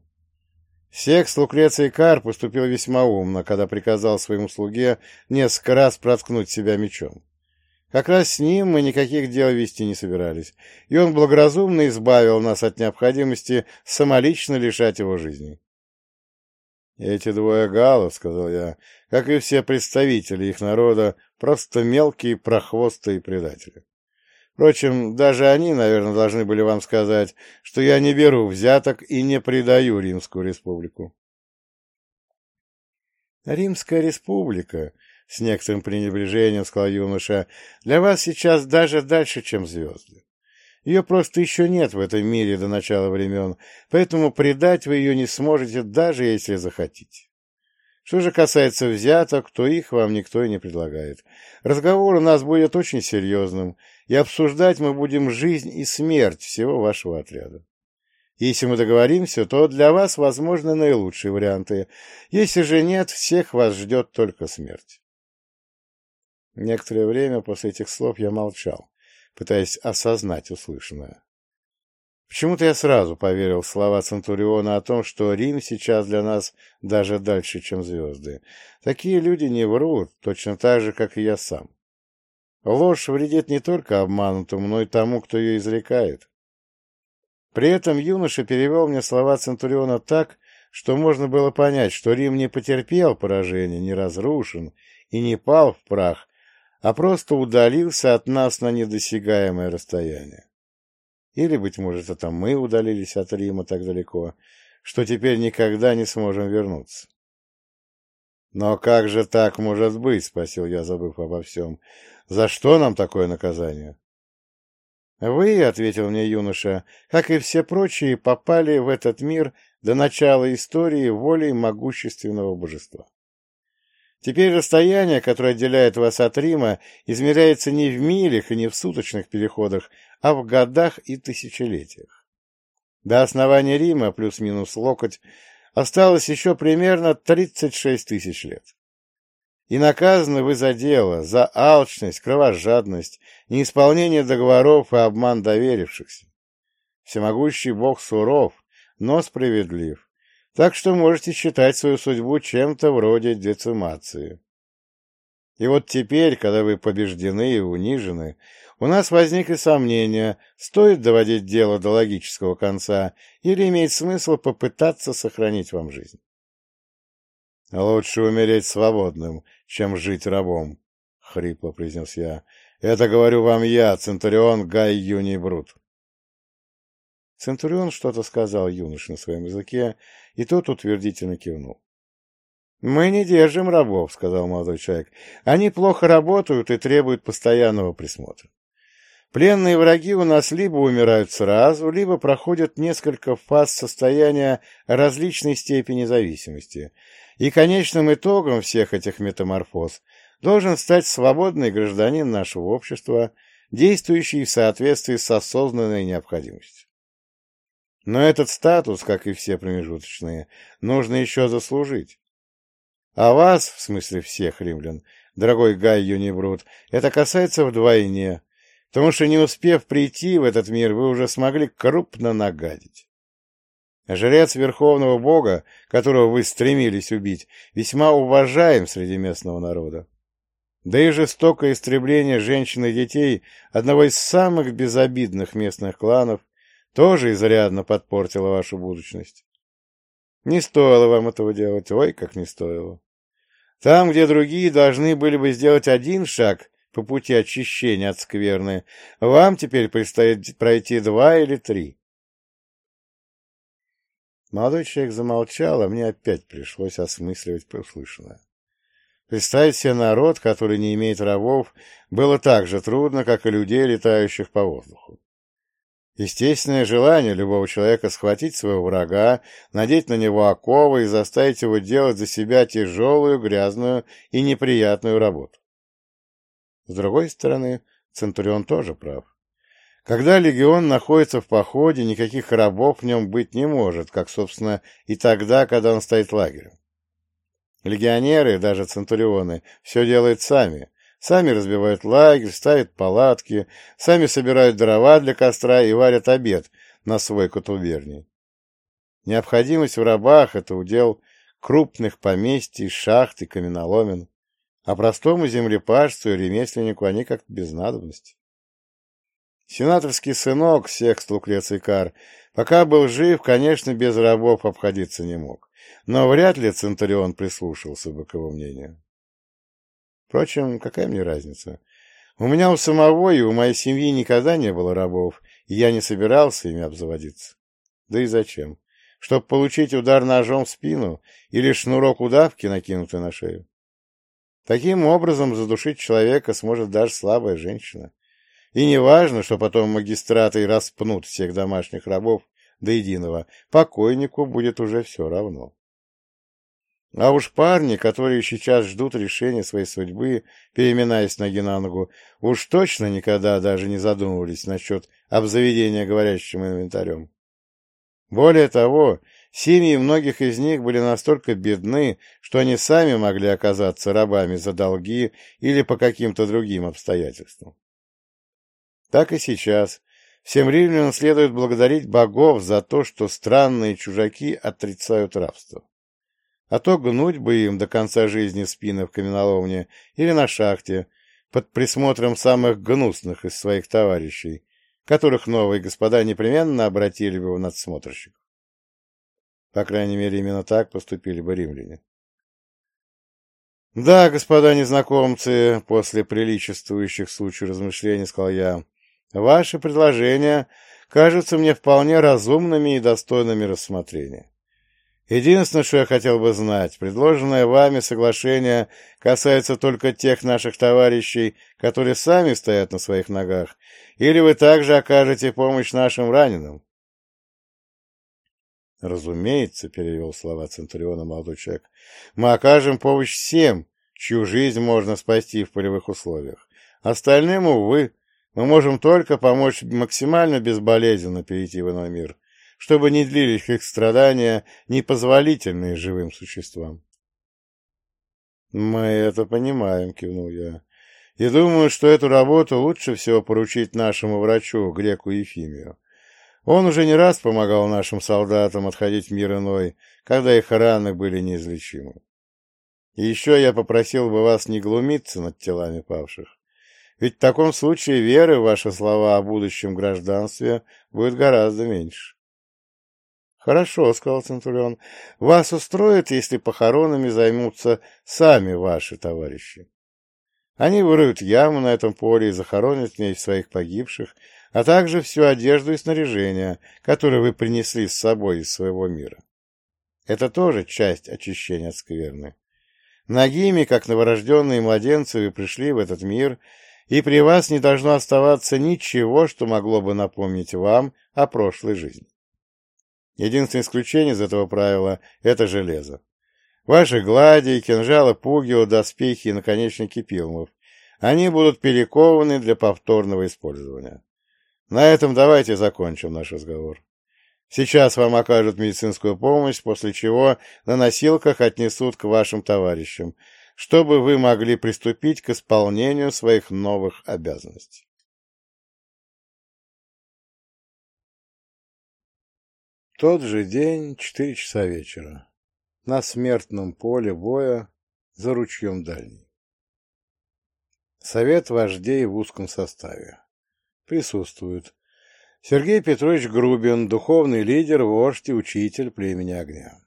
Секс Лукреций Кар поступил весьма умно, когда приказал своему слуге несколько раз проткнуть себя мечом. Как раз с ним мы никаких дел вести не собирались, и он благоразумно избавил нас от необходимости самолично лишать его жизни. «Эти двое галов, — сказал я, — как и все представители их народа, просто мелкие прохвосты и предатели. Впрочем, даже они, наверное, должны были вам сказать, что я не беру взяток и не предаю Римскую республику». «Римская республика», — с некоторым пренебрежением сказал юноша, — «для вас сейчас даже дальше, чем звезды. Ее просто еще нет в этом мире до начала времен, поэтому предать вы ее не сможете, даже если захотите. Что же касается взяток, то их вам никто и не предлагает. Разговор у нас будет очень серьезным, и обсуждать мы будем жизнь и смерть всего вашего отряда. Если мы договоримся, то для вас возможны наилучшие варианты. Если же нет, всех вас ждет только смерть. Некоторое время после этих слов я молчал, пытаясь осознать услышанное. Почему-то я сразу поверил в слова Центуриона о том, что Рим сейчас для нас даже дальше, чем звезды. Такие люди не врут, точно так же, как и я сам. Ложь вредит не только обманутому, но и тому, кто ее изрекает. При этом юноша перевел мне слова Центуриона так, что можно было понять, что Рим не потерпел поражения, не разрушен и не пал в прах, а просто удалился от нас на недосягаемое расстояние. Или, быть может, это мы удалились от Рима так далеко, что теперь никогда не сможем вернуться. «Но как же так может быть?» — спросил я, забыв обо всем. «За что нам такое наказание?» «Вы, — ответил мне юноша, — как и все прочие, попали в этот мир до начала истории волей могущественного божества. Теперь расстояние, которое отделяет вас от Рима, измеряется не в милях и не в суточных переходах, а в годах и тысячелетиях. До основания Рима, плюс-минус локоть, осталось еще примерно 36 тысяч лет. И наказаны вы за дело, за алчность, кровожадность, неисполнение договоров и обман доверившихся. Всемогущий Бог суров, но справедлив, так что можете считать свою судьбу чем-то вроде децимации. И вот теперь, когда вы побеждены и унижены, у нас возникли сомнения, стоит доводить дело до логического конца или имеет смысл попытаться сохранить вам жизнь. «Лучше умереть свободным, чем жить рабом», — хрипло произнес я. «Это говорю вам я, Центурион Гай Юний Брут». Центурион что-то сказал юноше на своем языке, и тот утвердительно кивнул. «Мы не держим рабов», — сказал молодой человек. «Они плохо работают и требуют постоянного присмотра. Пленные враги у нас либо умирают сразу, либо проходят несколько фаз состояния различной степени зависимости, и конечным итогом всех этих метаморфоз должен стать свободный гражданин нашего общества, действующий в соответствии с осознанной необходимостью. Но этот статус, как и все промежуточные, нужно еще заслужить. А вас, в смысле всех римлян, дорогой Гай Юнибрут, это касается вдвойне, потому что не успев прийти в этот мир, вы уже смогли крупно нагадить. Жрец Верховного Бога, которого вы стремились убить, весьма уважаем среди местного народа. Да и жестокое истребление женщин и детей одного из самых безобидных местных кланов тоже изрядно подпортило вашу будущность. Не стоило вам этого делать, ой, как не стоило. Там, где другие должны были бы сделать один шаг по пути очищения от скверны, вам теперь предстоит пройти два или три. Молодой человек замолчал, а мне опять пришлось осмысливать услышанное. Представить себе народ, который не имеет рабов, было так же трудно, как и людей, летающих по воздуху. Естественное желание любого человека схватить своего врага, надеть на него оковы и заставить его делать за себя тяжелую, грязную и неприятную работу. С другой стороны, Центурион тоже прав. Когда легион находится в походе, никаких рабов в нем быть не может, как, собственно, и тогда, когда он стоит лагерем. Легионеры, даже центурионы, все делают сами. Сами разбивают лагерь, ставят палатки, сами собирают дрова для костра и варят обед на свой котуберний. Необходимость в рабах — это удел крупных поместий, шахт и каменоломен, а простому землепашцу и ремесленнику они как-то без надобности. Сенаторский сынок, секст Лукреций пока был жив, конечно, без рабов обходиться не мог, но вряд ли Центурион прислушался бы к его мнению. Впрочем, какая мне разница? У меня у самого и у моей семьи никогда не было рабов, и я не собирался ими обзаводиться. Да и зачем? Чтоб получить удар ножом в спину или шнурок удавки, накинутый на шею? Таким образом задушить человека сможет даже слабая женщина. И не важно, что потом магистраты распнут всех домашних рабов до единого, покойнику будет уже все равно. А уж парни, которые сейчас ждут решения своей судьбы, переминаясь ноги на ногу, уж точно никогда даже не задумывались насчет обзаведения говорящим инвентарем. Более того, семьи многих из них были настолько бедны, что они сами могли оказаться рабами за долги или по каким-то другим обстоятельствам. Так и сейчас всем римлянам следует благодарить богов за то, что странные чужаки отрицают рабство. А то гнуть бы им до конца жизни спины в каменоломне или на шахте, под присмотром самых гнусных из своих товарищей, которых новые господа непременно обратили бы в надсмотрщиков. По крайней мере, именно так поступили бы римляне. «Да, господа незнакомцы», — после приличествующих случаев размышлений сказал я, — «ваши предложения кажутся мне вполне разумными и достойными рассмотрения. Единственное, что я хотел бы знать, предложенное вами соглашение касается только тех наших товарищей, которые сами стоят на своих ногах, или вы также окажете помощь нашим раненым? Разумеется, перевел слова Центуриона молодой человек, мы окажем помощь всем, чью жизнь можно спасти в полевых условиях. Остальным, увы, мы можем только помочь максимально безболезненно перейти в иной мир, чтобы не длились их страдания, непозволительные живым существам. «Мы это понимаем», — кивнул я. «И думаю, что эту работу лучше всего поручить нашему врачу, греку Ефимию. Он уже не раз помогал нашим солдатам отходить в мир иной, когда их раны были неизлечимы. И еще я попросил бы вас не глумиться над телами павших. Ведь в таком случае веры в ваши слова о будущем гражданстве будет гораздо меньше. «Хорошо», — сказал Центурион, — «вас устроит, если похоронами займутся сами ваши товарищи. Они выроют яму на этом поле и захоронят в ней своих погибших, а также всю одежду и снаряжение, которое вы принесли с собой из своего мира. Это тоже часть очищения от скверны. Нагими, как новорожденные младенцы, вы пришли в этот мир, и при вас не должно оставаться ничего, что могло бы напомнить вам о прошлой жизни. Единственное исключение из этого правила — это железо. Ваши глади, кинжалы, пугио, доспехи и наконечники пилмов. Они будут перекованы для повторного использования. На этом давайте закончим наш разговор. Сейчас вам окажут медицинскую помощь, после чего на носилках отнесут к вашим товарищам, чтобы вы могли приступить к исполнению своих новых обязанностей. Тот же день, четыре часа вечера. На смертном поле боя за ручьем дальний. Совет вождей в узком составе. Присутствуют Сергей Петрович Грубин, духовный лидер, вождь и учитель племени огня.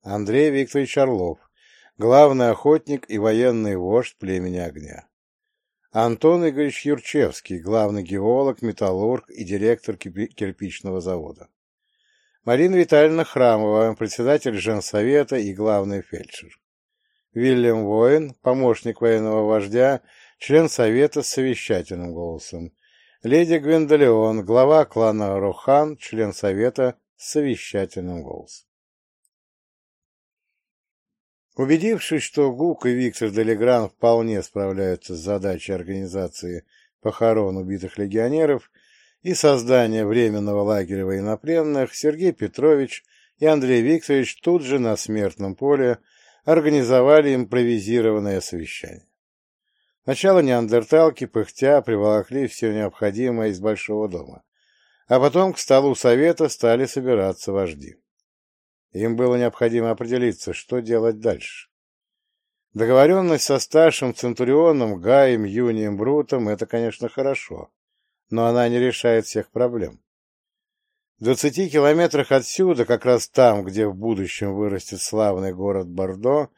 Андрей Викторович Орлов, главный охотник и военный вождь племени огня. Антон Игоревич Юрчевский, главный геолог, металлург и директор кирпичного завода. Марина Витальевна Храмова, председатель женсовета и главный фельдшер. Вильям Воин, помощник военного вождя, член совета с совещательным голосом. Леди Гвендолеон, глава клана Рохан, член совета с совещательным голосом. Убедившись, что Гук и Виктор Делегран вполне справляются с задачей организации похорон убитых легионеров, и создания временного лагеря военнопленных Сергей Петрович и Андрей Викторович тут же на смертном поле организовали импровизированное совещание. Сначала неандерталки, пыхтя, приволокли все необходимое из большого дома, а потом к столу совета стали собираться вожди. Им было необходимо определиться, что делать дальше. Договоренность со старшим центурионом Гаем Юнием Брутом — это, конечно, хорошо, но она не решает всех проблем. В двадцати километрах отсюда, как раз там, где в будущем вырастет славный город Бордо,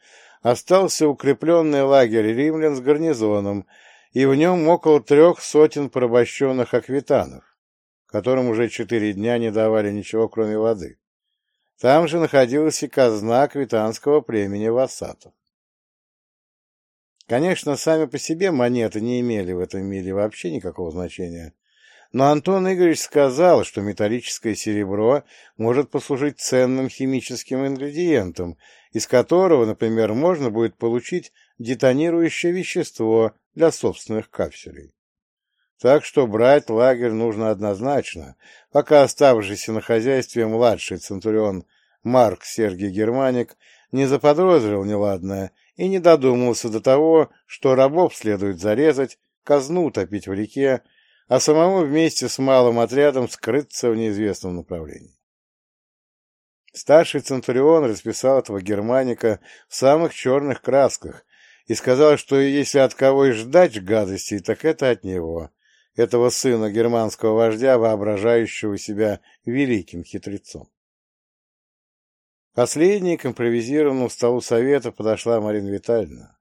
остался укрепленный лагерь римлян с гарнизоном, и в нем около трех сотен порабощенных аквитанов, которым уже четыре дня не давали ничего, кроме воды. Там же находилась и казна аквитанского племени вассатов. Конечно, сами по себе монеты не имели в этом мире вообще никакого значения. Но Антон Игоревич сказал, что металлическое серебро может послужить ценным химическим ингредиентом, из которого, например, можно будет получить детонирующее вещество для собственных капсулей. Так что брать лагерь нужно однозначно, пока оставшийся на хозяйстве младший центурион Марк Сергий Германик не заподозрил неладное и не додумался до того, что рабов следует зарезать, казну утопить в реке, а самому вместе с малым отрядом скрыться в неизвестном направлении. Старший Центурион расписал этого германика в самых черных красках и сказал, что если от кого и ждать гадостей, так это от него, этого сына германского вождя, воображающего себя великим хитрецом. Последней к импровизированному столу совета подошла Марина Витальевна.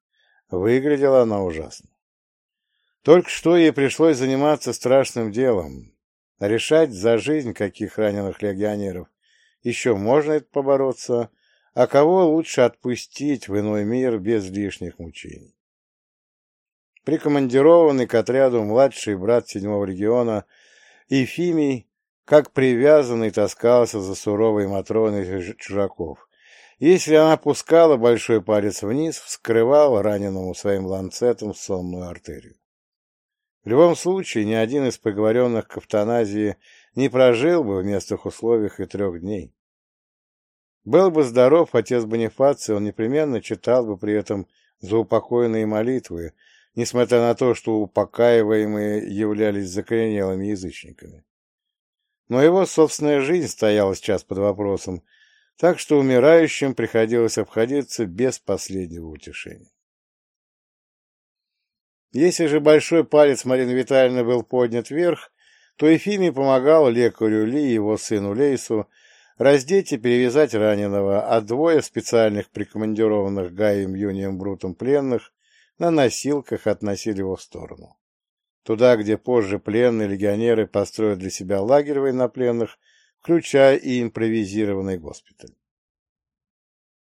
Выглядела она ужасно. Только что ей пришлось заниматься страшным делом, решать за жизнь каких раненых легионеров еще можно побороться, а кого лучше отпустить в иной мир без лишних мучений. Прикомандированный к отряду младший брат седьмого региона Ефимий, как привязанный, таскался за суровой Матроной чужаков. Если она пускала большой палец вниз, вскрывал раненому своим ланцетом сонную артерию. В любом случае, ни один из поговоренных к эвтаназии не прожил бы в местных условиях и трех дней. Был бы здоров отец Бонифаций, он непременно читал бы при этом заупокоенные молитвы, несмотря на то, что упокаиваемые являлись закоренелыми язычниками. Но его собственная жизнь стояла сейчас под вопросом, так что умирающим приходилось обходиться без последнего утешения. Если же большой палец Марины Витальевны был поднят вверх, то Ефимий помогал лекарю Ли и его сыну Лейсу раздеть и перевязать раненого, а двое специальных прикомандированных Гаем Юнием Брутом пленных на носилках относили его в сторону. Туда, где позже пленные легионеры построят для себя лагерь военнопленных, включая и импровизированный госпиталь.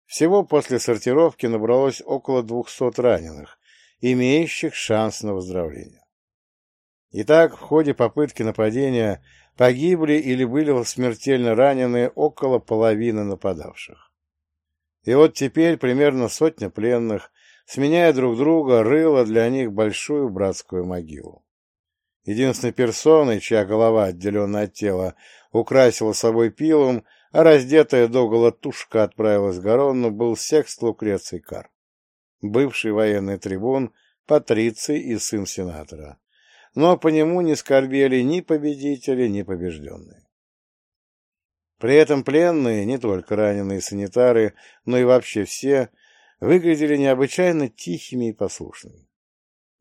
Всего после сортировки набралось около двухсот раненых, имеющих шанс на выздоровление. Итак, в ходе попытки нападения погибли или были смертельно ранены около половины нападавших. И вот теперь примерно сотня пленных сменяя друг друга, рыло для них большую братскую могилу. Единственной персоной, чья голова, отделенная от тела, украсила собой пилом, а раздетая догола тушка отправилась в Гаронну, был секст Лукреций Кар, бывший военный трибун, патриций и сын сенатора. Но по нему не скорбели ни победители, ни побежденные. При этом пленные, не только раненые санитары, но и вообще все, выглядели необычайно тихими и послушными.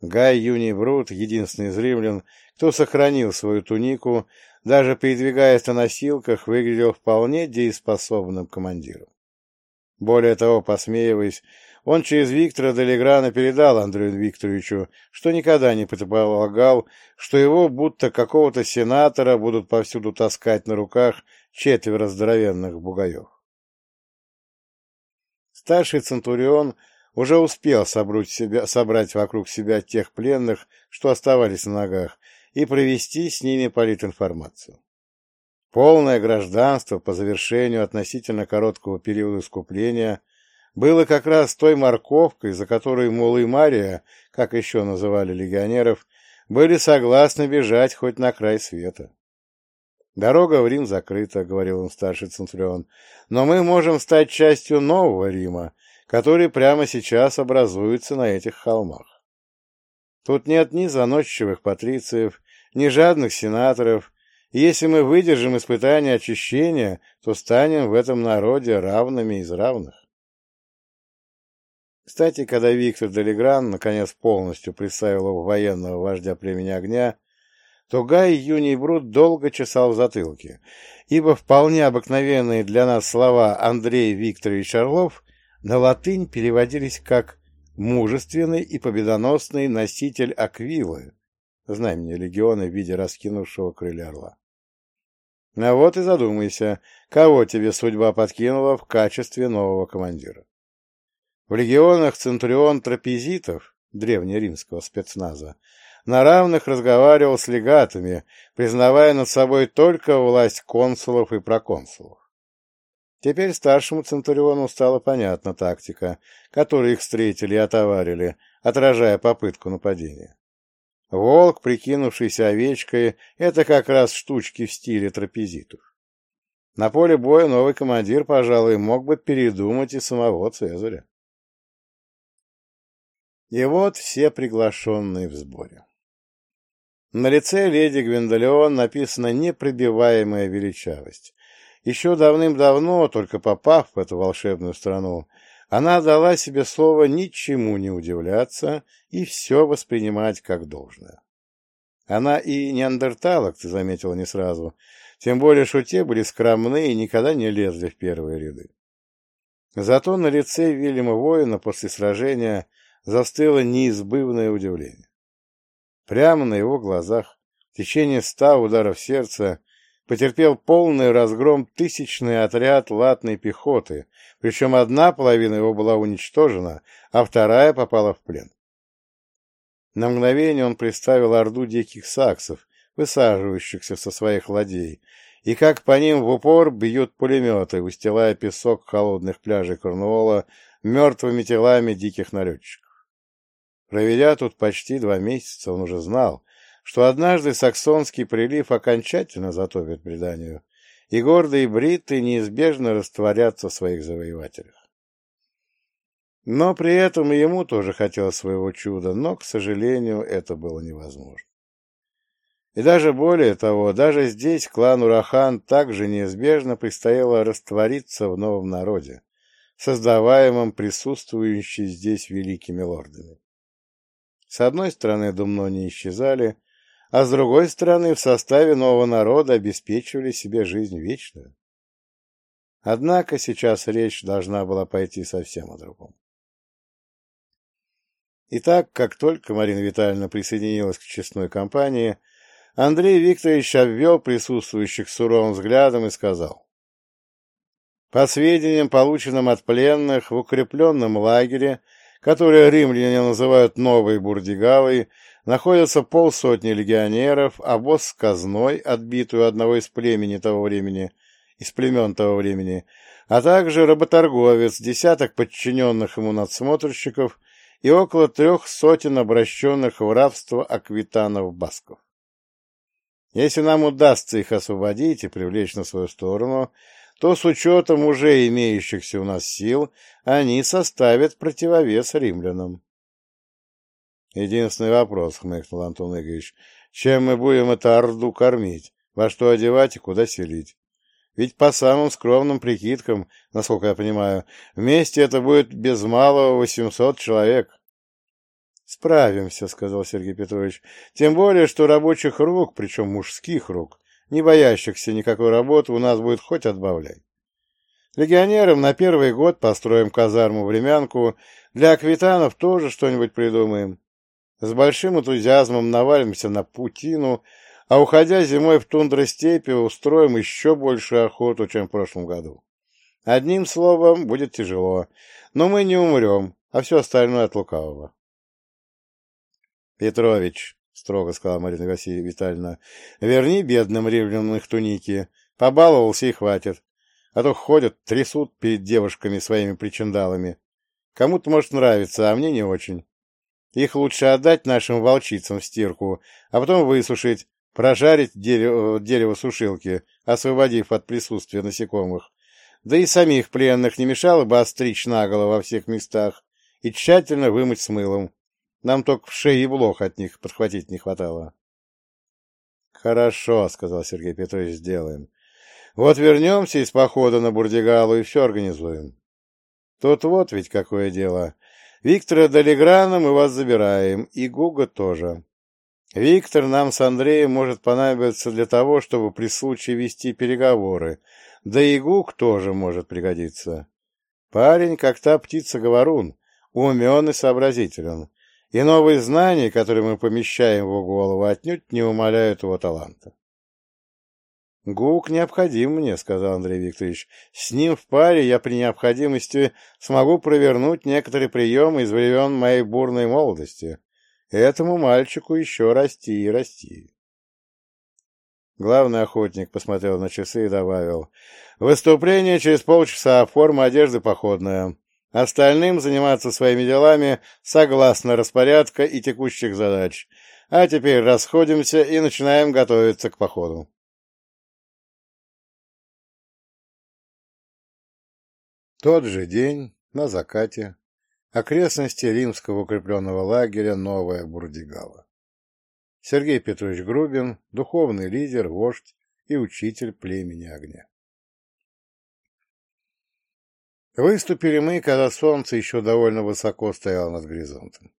Гай Юний Брут, единственный из римлян, кто сохранил свою тунику, даже передвигаясь на носилках, выглядел вполне дееспособным командиром. Более того, посмеиваясь, он через Виктора Делеграна передал Андрею Викторовичу, что никогда не предполагал, что его, будто какого-то сенатора, будут повсюду таскать на руках четверо здоровенных бугаев. Старший Центурион уже успел собрать, себя, собрать вокруг себя тех пленных, что оставались на ногах, и провести с ними политинформацию. Полное гражданство по завершению относительно короткого периода искупления было как раз той морковкой, за которой Мул и Мария, как еще называли легионеров, были согласны бежать хоть на край света. «Дорога в Рим закрыта», — говорил он старший Центурион, «но мы можем стать частью нового Рима, который прямо сейчас образуется на этих холмах. Тут нет ни заносчивых патрициев, ни жадных сенаторов, и если мы выдержим испытание очищения, то станем в этом народе равными из равных». Кстати, когда Виктор Делегран наконец полностью представил военного вождя племени огня, то Гай Юний Брут долго чесал в затылке, ибо вполне обыкновенные для нас слова Андрей Викторович Орлов на латынь переводились как «мужественный и победоносный носитель аквилы», знамени легиона в виде раскинувшего крылья орла. А вот и задумайся, кого тебе судьба подкинула в качестве нового командира. В легионах Центурион Трапезитов, древнеримского спецназа, на равных разговаривал с легатами, признавая над собой только власть консулов и проконсулов. Теперь старшему Центуриону стала понятна тактика, которой их встретили и отоварили, отражая попытку нападения. Волк, прикинувшийся овечкой, это как раз штучки в стиле трапезитов. На поле боя новый командир, пожалуй, мог бы передумать и самого Цезаря. И вот все приглашенные в сборе. На лице леди Гвиндолеон написана непробиваемая величавость. Еще давным-давно, только попав в эту волшебную страну, она дала себе слово ничему не удивляться и все воспринимать как должное. Она и неандерталок, ты заметила не сразу, тем более, что те были скромны и никогда не лезли в первые ряды. Зато на лице Вильяма Воина после сражения застыло неизбывное удивление. Прямо на его глазах, в течение ста ударов сердца, потерпел полный разгром тысячный отряд латной пехоты, причем одна половина его была уничтожена, а вторая попала в плен. На мгновение он представил орду диких саксов, высаживающихся со своих ладей, и как по ним в упор бьют пулеметы, устилая песок холодных пляжей Корнуола мертвыми телами диких налетчиков. Проведя тут почти два месяца, он уже знал, что однажды саксонский прилив окончательно затопит преданию, и гордые бриты неизбежно растворятся в своих завоевателях. Но при этом и ему тоже хотелось своего чуда, но, к сожалению, это было невозможно. И даже более того, даже здесь клану Рахан также неизбежно предстояло раствориться в новом народе, создаваемом присутствующими здесь великими лордами. С одной стороны, думно не исчезали, а с другой стороны, в составе нового народа обеспечивали себе жизнь вечную. Однако сейчас речь должна была пойти совсем о другом. Итак, как только Марина Витальевна присоединилась к честной компании, Андрей Викторович обвел присутствующих суровым взглядом и сказал. По сведениям, полученным от пленных в укрепленном лагере, который римляне называют Новой Бурдигалой, находятся полсотни легионеров, а босс с казной, отбитую одного из племени того времени, из племен того времени, а также работорговец, десяток подчиненных ему надсмотрщиков и около трех сотен обращенных в рабство аквитанов-басков. Если нам удастся их освободить и привлечь на свою сторону, то с учетом уже имеющихся у нас сил они составят противовес римлянам. Единственный вопрос, — хмыкнул Антон Игоревич, — чем мы будем эту орду кормить, во что одевать и куда селить? Ведь по самым скромным прикидкам, насколько я понимаю, вместе это будет без малого восемьсот человек. «Справимся», — сказал Сергей Петрович. «Тем более, что рабочих рук, причем мужских рук, не боящихся никакой работы, у нас будет хоть отбавляй. Легионерам на первый год построим казарму-времянку, для аквитанов тоже что-нибудь придумаем. С большим энтузиазмом навалимся на путину, а уходя зимой в тундростепи устроим еще большую охоту, чем в прошлом году. Одним словом, будет тяжело, но мы не умрем, а все остальное от лукавого. — Петрович, — строго сказала Марина Васильевна верни бедным римлянам их туники. Побаловался и хватит. А то ходят, трясут перед девушками своими причиндалами. Кому-то может нравиться, а мне не очень. Их лучше отдать нашим волчицам в стирку, а потом высушить, прожарить дерево, дерево сушилки, освободив от присутствия насекомых. Да и самих пленных не мешало бы остричь наголо во всех местах и тщательно вымыть с мылом. Нам только в шее блох от них подхватить не хватало. — Хорошо, — сказал Сергей Петрович, — сделаем. Вот вернемся из похода на Бурдигалу и все организуем. Тут вот ведь какое дело. Виктора Долиграна мы вас забираем, и Гуга тоже. Виктор нам с Андреем может понадобиться для того, чтобы при случае вести переговоры, да и Гуг тоже может пригодиться. Парень, как та птица-говорун, умен и сообразителен и новые знания, которые мы помещаем в его голову, отнюдь не умаляют его таланта. «Гук необходим мне», — сказал Андрей Викторович. «С ним в паре я при необходимости смогу провернуть некоторые приемы из времен моей бурной молодости. Этому мальчику еще расти и расти». Главный охотник посмотрел на часы и добавил. «Выступление через полчаса, форма одежды походная. Остальным заниматься своими делами согласно распорядка и текущих задач. А теперь расходимся и начинаем готовиться к походу. Тот же день, на закате, окрестности римского укрепленного лагеря Новая Бурдигала. Сергей Петрович Грубин, духовный лидер, вождь и учитель племени огня. Выступили мы, когда солнце еще довольно высоко стояло над горизонтом.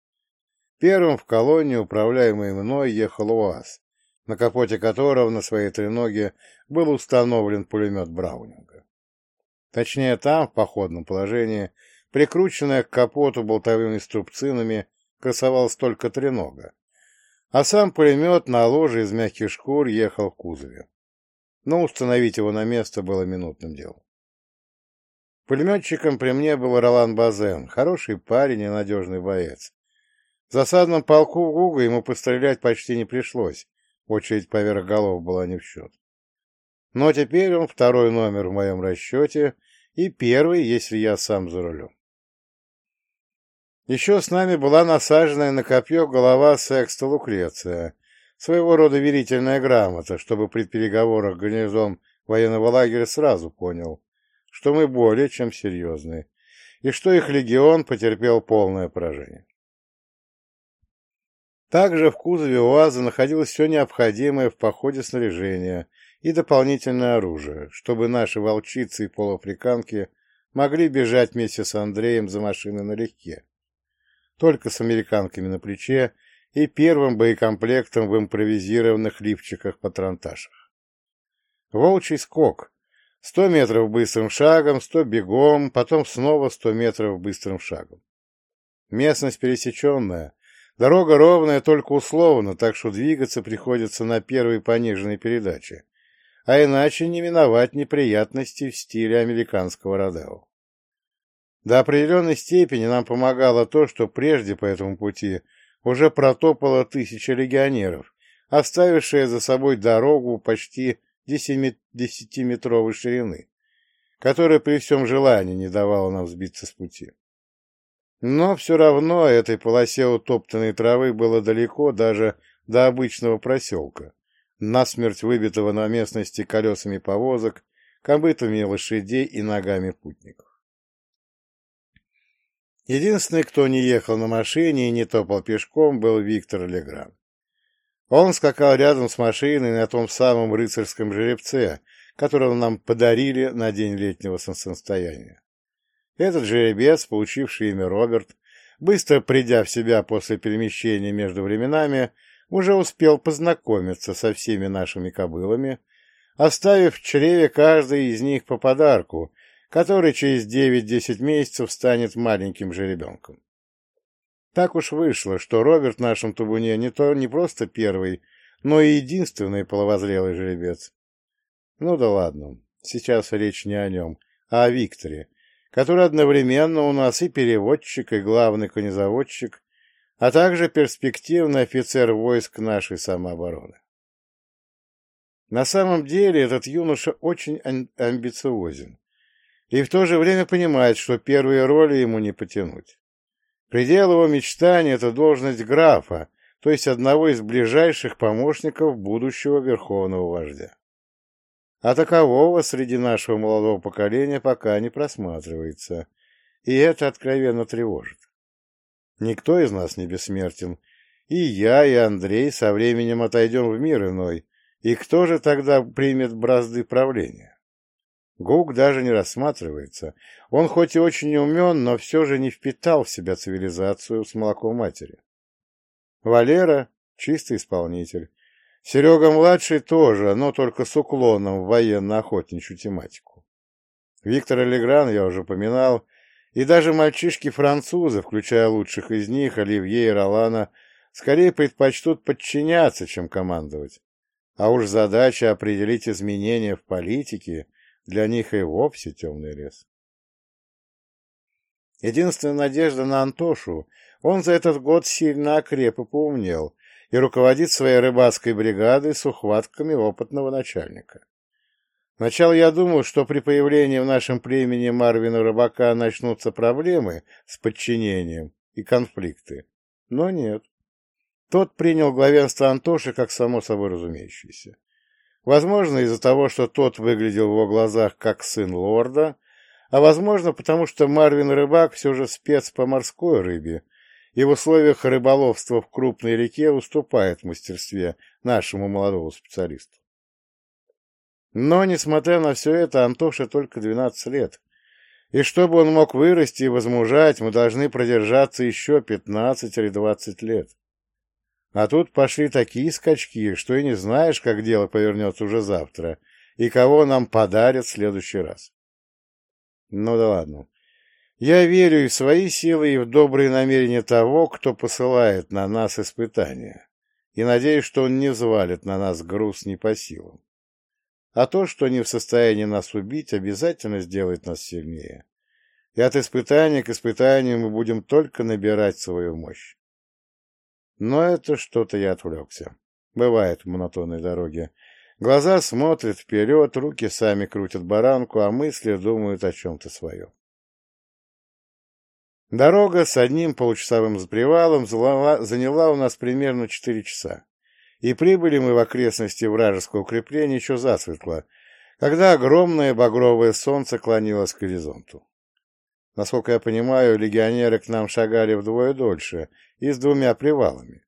Первым в колонию, управляемый мной, ехал УАЗ, на капоте которого на своей треноге был установлен пулемет Браунинга. Точнее, там, в походном положении, прикрученная к капоту болтовыми струбцинами, красовалась только тренога, а сам пулемет на ложе из мягких шкур ехал в кузове. Но установить его на место было минутным делом. Пулеметчиком при мне был Ролан Базен, хороший парень и надежный боец. В засадном полку Гуга ему пострелять почти не пришлось, очередь поверх голов была не в счет. Но теперь он второй номер в моем расчете и первый, если я сам за рулем. Еще с нами была насаженная на копье голова секста Лукреция, своего рода верительная грамота, чтобы при переговорах гарнизон военного лагеря сразу понял, что мы более чем серьезны, и что их легион потерпел полное поражение. Также в кузове УАЗа находилось все необходимое в походе снаряжение и дополнительное оружие, чтобы наши волчицы и полуафриканки могли бежать вместе с Андреем за машиной налегке, только с американками на плече и первым боекомплектом в импровизированных лифчиках-патронташах. Волчий скок Сто метров быстрым шагом, сто бегом, потом снова сто метров быстрым шагом. Местность пересеченная, дорога ровная только условно, так что двигаться приходится на первой пониженной передаче, а иначе не миновать неприятностей в стиле американского Родео. До определенной степени нам помогало то, что прежде по этому пути уже протопало тысяча легионеров, оставившие за собой дорогу почти десятиметровой ширины, которая при всем желании не давала нам сбиться с пути. Но все равно этой полосе утоптанной травы было далеко даже до обычного проселка, насмерть выбитого на местности колесами повозок, копытами лошадей и ногами путников. Единственный, кто не ехал на машине и не топал пешком, был Виктор Легран. Он скакал рядом с машиной на том самом рыцарском жеребце, которого нам подарили на день летнего солнцестояния. Этот жеребец, получивший имя Роберт, быстро придя в себя после перемещения между временами, уже успел познакомиться со всеми нашими кобылами, оставив в чреве каждой из них по подарку, который через девять-десять месяцев станет маленьким жеребенком. Так уж вышло, что Роберт в нашем табуне не, то, не просто первый, но и единственный половозрелый жеребец. Ну да ладно, сейчас речь не о нем, а о Викторе, который одновременно у нас и переводчик, и главный конезаводчик, а также перспективный офицер войск нашей самообороны. На самом деле этот юноша очень амбициозен и в то же время понимает, что первые роли ему не потянуть. Предел его мечтаний — это должность графа, то есть одного из ближайших помощников будущего верховного вождя. А такового среди нашего молодого поколения пока не просматривается, и это откровенно тревожит. Никто из нас не бессмертен, и я, и Андрей со временем отойдем в мир иной, и кто же тогда примет бразды правления? Гук даже не рассматривается. Он хоть и очень умен, но все же не впитал в себя цивилизацию с молоком матери. Валера — чистый исполнитель. Серега-младший тоже, но только с уклоном в военно-охотничью тематику. Виктор Легран я уже упоминал, и даже мальчишки-французы, включая лучших из них, Оливье и Ролана, скорее предпочтут подчиняться, чем командовать. А уж задача определить изменения в политике для них и вовсе темный лес. Единственная надежда на Антошу, он за этот год сильно окреп и поумнел, и руководит своей рыбацкой бригадой с ухватками опытного начальника. Сначала я думал, что при появлении в нашем племени Марвина Рыбака начнутся проблемы с подчинением и конфликты, но нет. Тот принял главенство Антоши как само собой разумеющееся. Возможно, из-за того, что тот выглядел в его глазах как сын лорда, а возможно, потому что Марвин Рыбак все же спец по морской рыбе, и в условиях рыболовства в крупной реке уступает в мастерстве нашему молодому специалисту. Но, несмотря на все это, Антоше только 12 лет, и чтобы он мог вырасти и возмужать, мы должны продержаться еще 15 или 20 лет. А тут пошли такие скачки, что и не знаешь, как дело повернется уже завтра, и кого нам подарят в следующий раз. Ну да ладно. Я верю и в свои силы, и в добрые намерения того, кто посылает на нас испытания, и надеюсь, что он не взвалит на нас груз не по силам. А то, что не в состоянии нас убить, обязательно сделает нас сильнее. И от испытания к испытанию мы будем только набирать свою мощь. Но это что-то я отвлекся. Бывает в монотонной дороге. Глаза смотрят вперед, руки сами крутят баранку, а мысли думают о чем-то своем. Дорога с одним получасовым привалом заняла у нас примерно четыре часа, и прибыли мы в окрестности вражеского укрепления еще засветло, когда огромное багровое солнце клонилось к горизонту. Насколько я понимаю, легионеры к нам шагали вдвое дольше и с двумя привалами.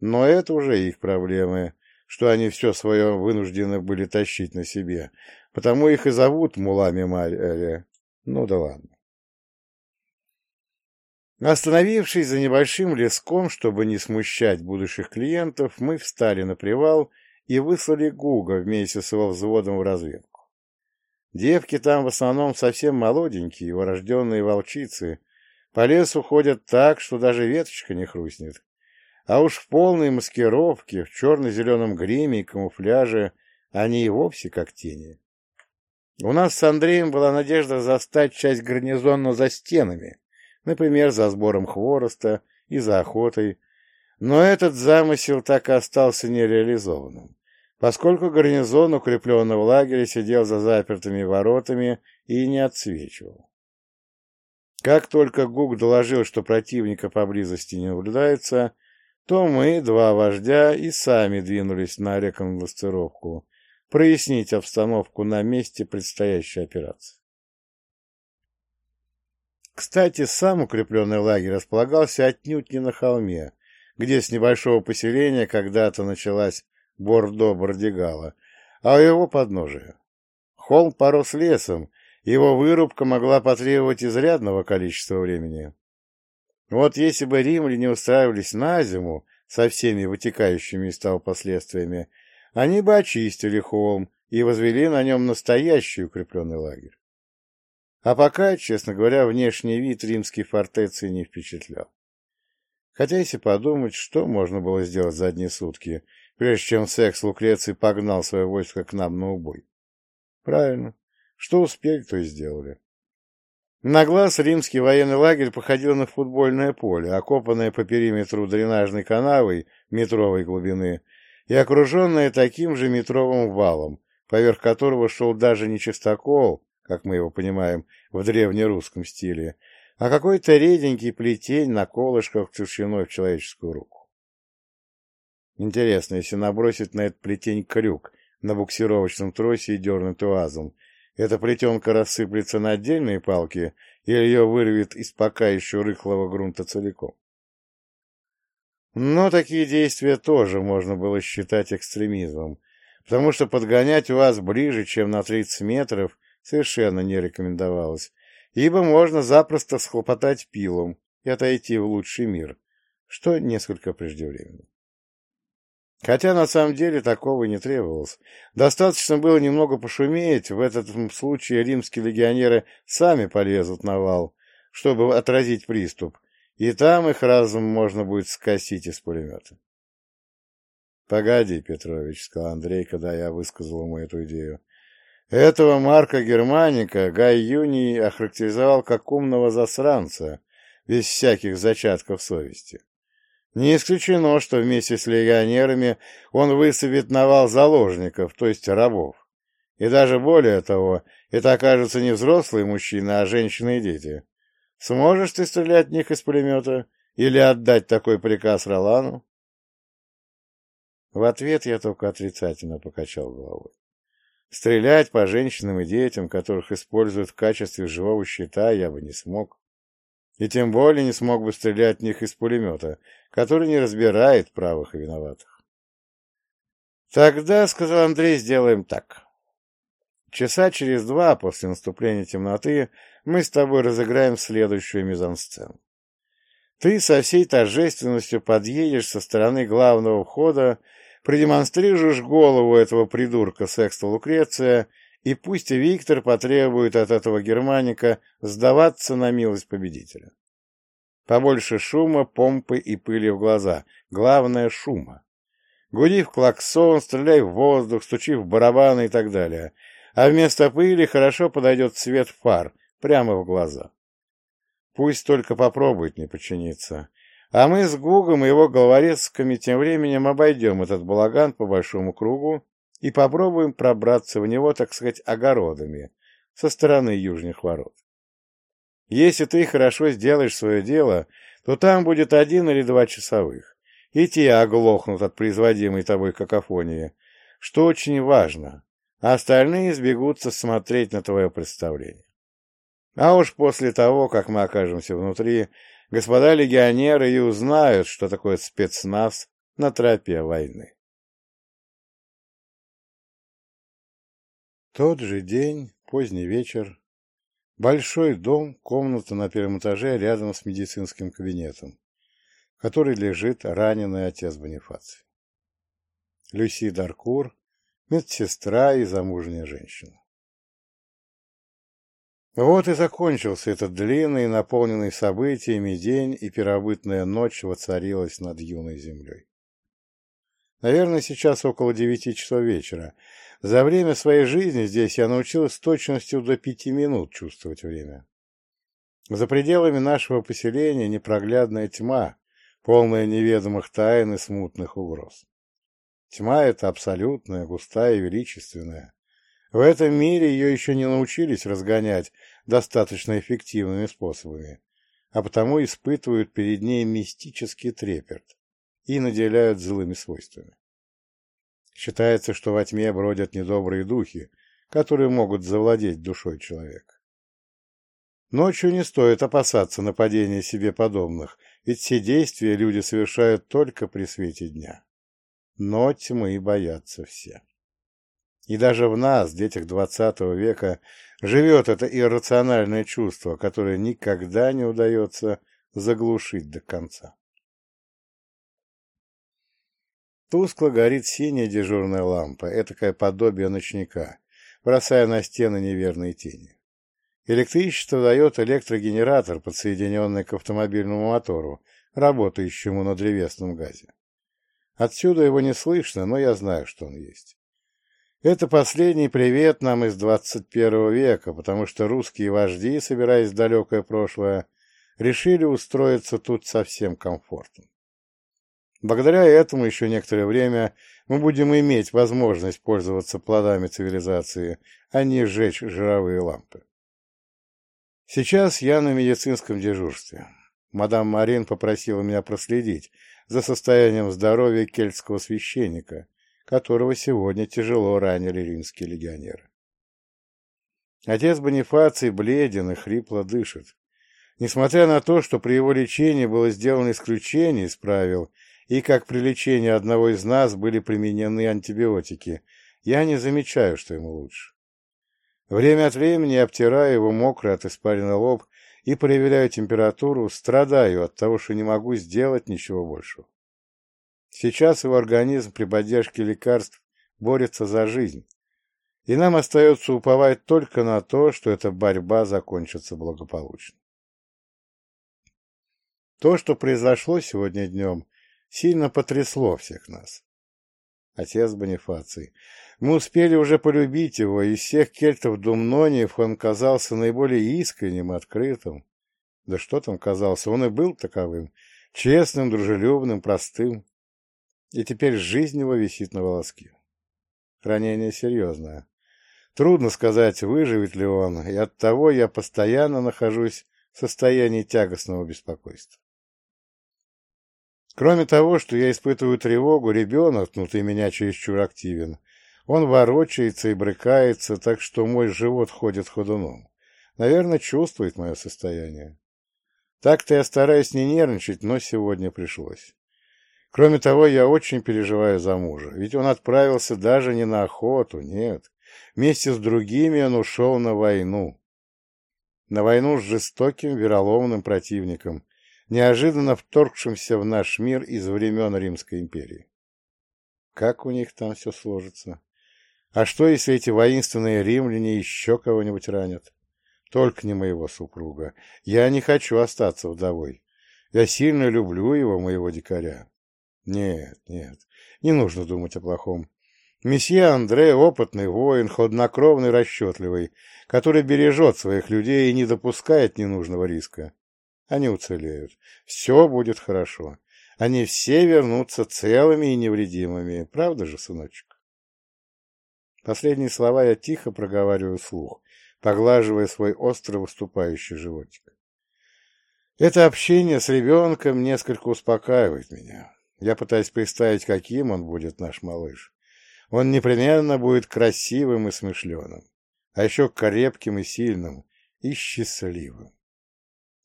Но это уже их проблемы, что они все свое вынуждены были тащить на себе, потому их и зовут мулами Мария. Ну да ладно. Остановившись за небольшим леском, чтобы не смущать будущих клиентов, мы встали на привал и выслали Гуга вместе с его взводом в разведку. Девки там в основном совсем молоденькие, урожденные волчицы. По лесу ходят так, что даже веточка не хрустнет. А уж в полной маскировке, в черно-зеленом гриме и камуфляже они и вовсе как тени. У нас с Андреем была надежда застать часть гарнизона за стенами, например, за сбором хвороста и за охотой, но этот замысел так и остался нереализованным поскольку гарнизон укрепленного лагеря сидел за запертыми воротами и не отсвечивал. Как только Гук доложил, что противника поблизости не наблюдается, то мы, два вождя, и сами двинулись на рекогностировку, прояснить обстановку на месте предстоящей операции. Кстати, сам укрепленный лагерь располагался отнюдь не на холме, где с небольшого поселения когда-то началась Бордо-Бордигала, а у его подножия. Холм порос лесом, его вырубка могла потребовать изрядного количества времени. Вот если бы римляне устраивались на зиму со всеми вытекающими из того последствиями, они бы очистили холм и возвели на нем настоящий укрепленный лагерь. А пока, честно говоря, внешний вид римской фортеции не впечатлял. Хотя, если подумать, что можно было сделать за одни сутки, прежде чем секс Лукреций погнал свое войско к нам на убой. Правильно. Что успели, то и сделали. На глаз римский военный лагерь походил на футбольное поле, окопанное по периметру дренажной канавой метровой глубины и окруженное таким же метровым валом, поверх которого шел даже не чистокол, как мы его понимаем в древнерусском стиле, а какой-то реденький плетень на колышках толщиной в человеческую руку. Интересно, если набросить на этот плетень крюк на буксировочном тросе и дернуть уазом, эта плетенка рассыплется на отдельные палки или ее вырвет из пока еще рыхлого грунта целиком? Но такие действия тоже можно было считать экстремизмом, потому что подгонять УАЗ ближе, чем на 30 метров, совершенно не рекомендовалось, ибо можно запросто схлопотать пилом и отойти в лучший мир, что несколько преждевременно. Хотя на самом деле такого не требовалось. Достаточно было немного пошуметь, в этом случае римские легионеры сами полезут на вал, чтобы отразить приступ, и там их разум можно будет скосить из пулемета. — Погоди, Петрович, — сказал Андрей, когда я высказал ему эту идею. Этого Марка Германика Гай Юний охарактеризовал как умного засранца, без всяких зачатков совести. Не исключено, что вместе с легионерами он высыпет навал заложников, то есть рабов. И даже более того, это окажутся не взрослые мужчины, а женщины и дети. Сможешь ты стрелять в них из пулемета или отдать такой приказ Ролану? В ответ я только отрицательно покачал головой. Стрелять по женщинам и детям, которых используют в качестве живого щита, я бы не смог. И тем более не смог бы стрелять в них из пулемета, который не разбирает правых и виноватых. «Тогда, — сказал Андрей, — сделаем так. Часа через два после наступления темноты мы с тобой разыграем следующую мизансцену. Ты со всей торжественностью подъедешь со стороны главного входа, продемонстрируешь голову этого придурка секста Лукреция, и пусть Виктор потребует от этого германика сдаваться на милость победителя. Побольше шума, помпы и пыли в глаза. Главное — шума. Гуди в клаксон, стреляй в воздух, стучи в барабаны и так далее. А вместо пыли хорошо подойдет свет фар, прямо в глаза. Пусть только попробует не подчиниться. А мы с Гугом и его головорезками тем временем обойдем этот балаган по большому кругу и попробуем пробраться в него, так сказать, огородами со стороны южных ворот. Если ты хорошо сделаешь свое дело, то там будет один или два часовых, и те оглохнут от производимой тобой какофонии, что очень важно, а остальные сбегутся смотреть на твое представление. А уж после того, как мы окажемся внутри, господа легионеры и узнают, что такое спецназ на тропе войны. Тот же день, поздний вечер, большой дом, комната на первом этаже рядом с медицинским кабинетом, в которой лежит раненый отец Бонифаций. Люси Даркур, медсестра и замужняя женщина. Вот и закончился этот длинный, наполненный событиями день, и первобытная ночь воцарилась над юной землей. Наверное, сейчас около девяти часов вечера. За время своей жизни здесь я научилась с точностью до пяти минут чувствовать время. За пределами нашего поселения непроглядная тьма, полная неведомых тайн и смутных угроз. Тьма эта абсолютная, густая и величественная. В этом мире ее еще не научились разгонять достаточно эффективными способами, а потому испытывают перед ней мистический трепет и наделяют злыми свойствами. Считается, что во тьме бродят недобрые духи, которые могут завладеть душой человека. Ночью не стоит опасаться нападения себе подобных, ведь все действия люди совершают только при свете дня. Но тьмы боятся все. И даже в нас, детях двадцатого века, живет это иррациональное чувство, которое никогда не удается заглушить до конца. Тускло горит синяя дежурная лампа, этакое подобие ночника, бросая на стены неверные тени. Электричество дает электрогенератор, подсоединенный к автомобильному мотору, работающему на древесном газе. Отсюда его не слышно, но я знаю, что он есть. Это последний привет нам из 21 века, потому что русские вожди, собираясь в далекое прошлое, решили устроиться тут совсем комфортно. Благодаря этому еще некоторое время мы будем иметь возможность пользоваться плодами цивилизации, а не сжечь жировые лампы. Сейчас я на медицинском дежурстве. Мадам Марин попросила меня проследить за состоянием здоровья кельтского священника, которого сегодня тяжело ранили римские легионеры. Отец Бонифаций бледен и хрипло дышит. Несмотря на то, что при его лечении было сделано исключение из правил, и как при лечении одного из нас были применены антибиотики, я не замечаю, что ему лучше. Время от времени обтираю его мокрый от испарина лоб и проверяю температуру, страдаю от того, что не могу сделать ничего большего. Сейчас его организм при поддержке лекарств борется за жизнь, и нам остается уповать только на то, что эта борьба закончится благополучно. То, что произошло сегодня днем, сильно потрясло всех нас. Отец Бонифаций. Мы успели уже полюбить его, из всех кельтов Думнониев он казался наиболее искренним и открытым. Да что там казался, он и был таковым, честным, дружелюбным, простым и теперь жизнь его висит на волоске. Ранение серьезное. Трудно сказать, выживет ли он, и оттого я постоянно нахожусь в состоянии тягостного беспокойства. Кроме того, что я испытываю тревогу, ребенок, внутри меня чересчур активен. Он ворочается и брыкается, так что мой живот ходит ходуном. Наверное, чувствует мое состояние. Так-то я стараюсь не нервничать, но сегодня пришлось. Кроме того, я очень переживаю за мужа, ведь он отправился даже не на охоту, нет. Вместе с другими он ушел на войну. На войну с жестоким, вероломным противником, неожиданно вторгшимся в наш мир из времен Римской империи. Как у них там все сложится? А что, если эти воинственные римляне еще кого-нибудь ранят? Только не моего супруга. Я не хочу остаться вдовой. Я сильно люблю его, моего дикаря. Нет, нет, не нужно думать о плохом. Месье Андре — опытный воин, хладнокровный, расчетливый, который бережет своих людей и не допускает ненужного риска. Они уцелеют. Все будет хорошо. Они все вернутся целыми и невредимыми. Правда же, сыночек? Последние слова я тихо проговариваю вслух, поглаживая свой остро выступающий животик. Это общение с ребенком несколько успокаивает меня. Я пытаюсь представить, каким он будет, наш малыш. Он непременно будет красивым и смышленым, а еще крепким и сильным, и счастливым.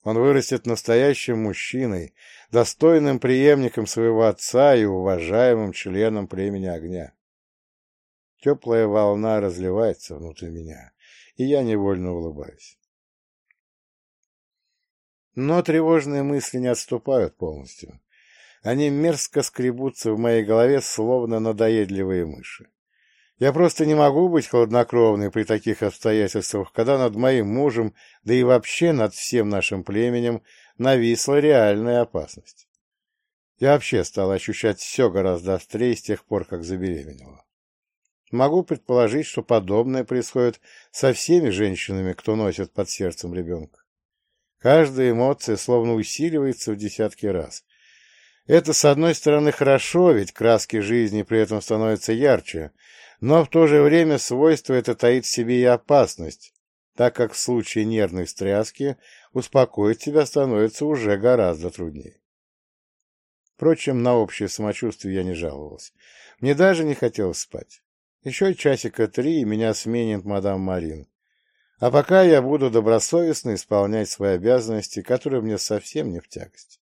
Он вырастет настоящим мужчиной, достойным преемником своего отца и уважаемым членом племени огня. Теплая волна разливается внутри меня, и я невольно улыбаюсь. Но тревожные мысли не отступают полностью. Они мерзко скребутся в моей голове, словно надоедливые мыши. Я просто не могу быть хладнокровной при таких обстоятельствах, когда над моим мужем, да и вообще над всем нашим племенем, нависла реальная опасность. Я вообще стал ощущать все гораздо острее с тех пор, как забеременела. Могу предположить, что подобное происходит со всеми женщинами, кто носит под сердцем ребенка. Каждая эмоция словно усиливается в десятки раз. Это, с одной стороны, хорошо, ведь краски жизни при этом становятся ярче, но в то же время свойство это таит в себе и опасность, так как в случае нервной встряски успокоить себя становится уже гораздо труднее. Впрочем, на общее самочувствие я не жаловалась. Мне даже не хотелось спать. Еще часика три, и меня сменит мадам Марин. А пока я буду добросовестно исполнять свои обязанности, которые мне совсем не в тягость.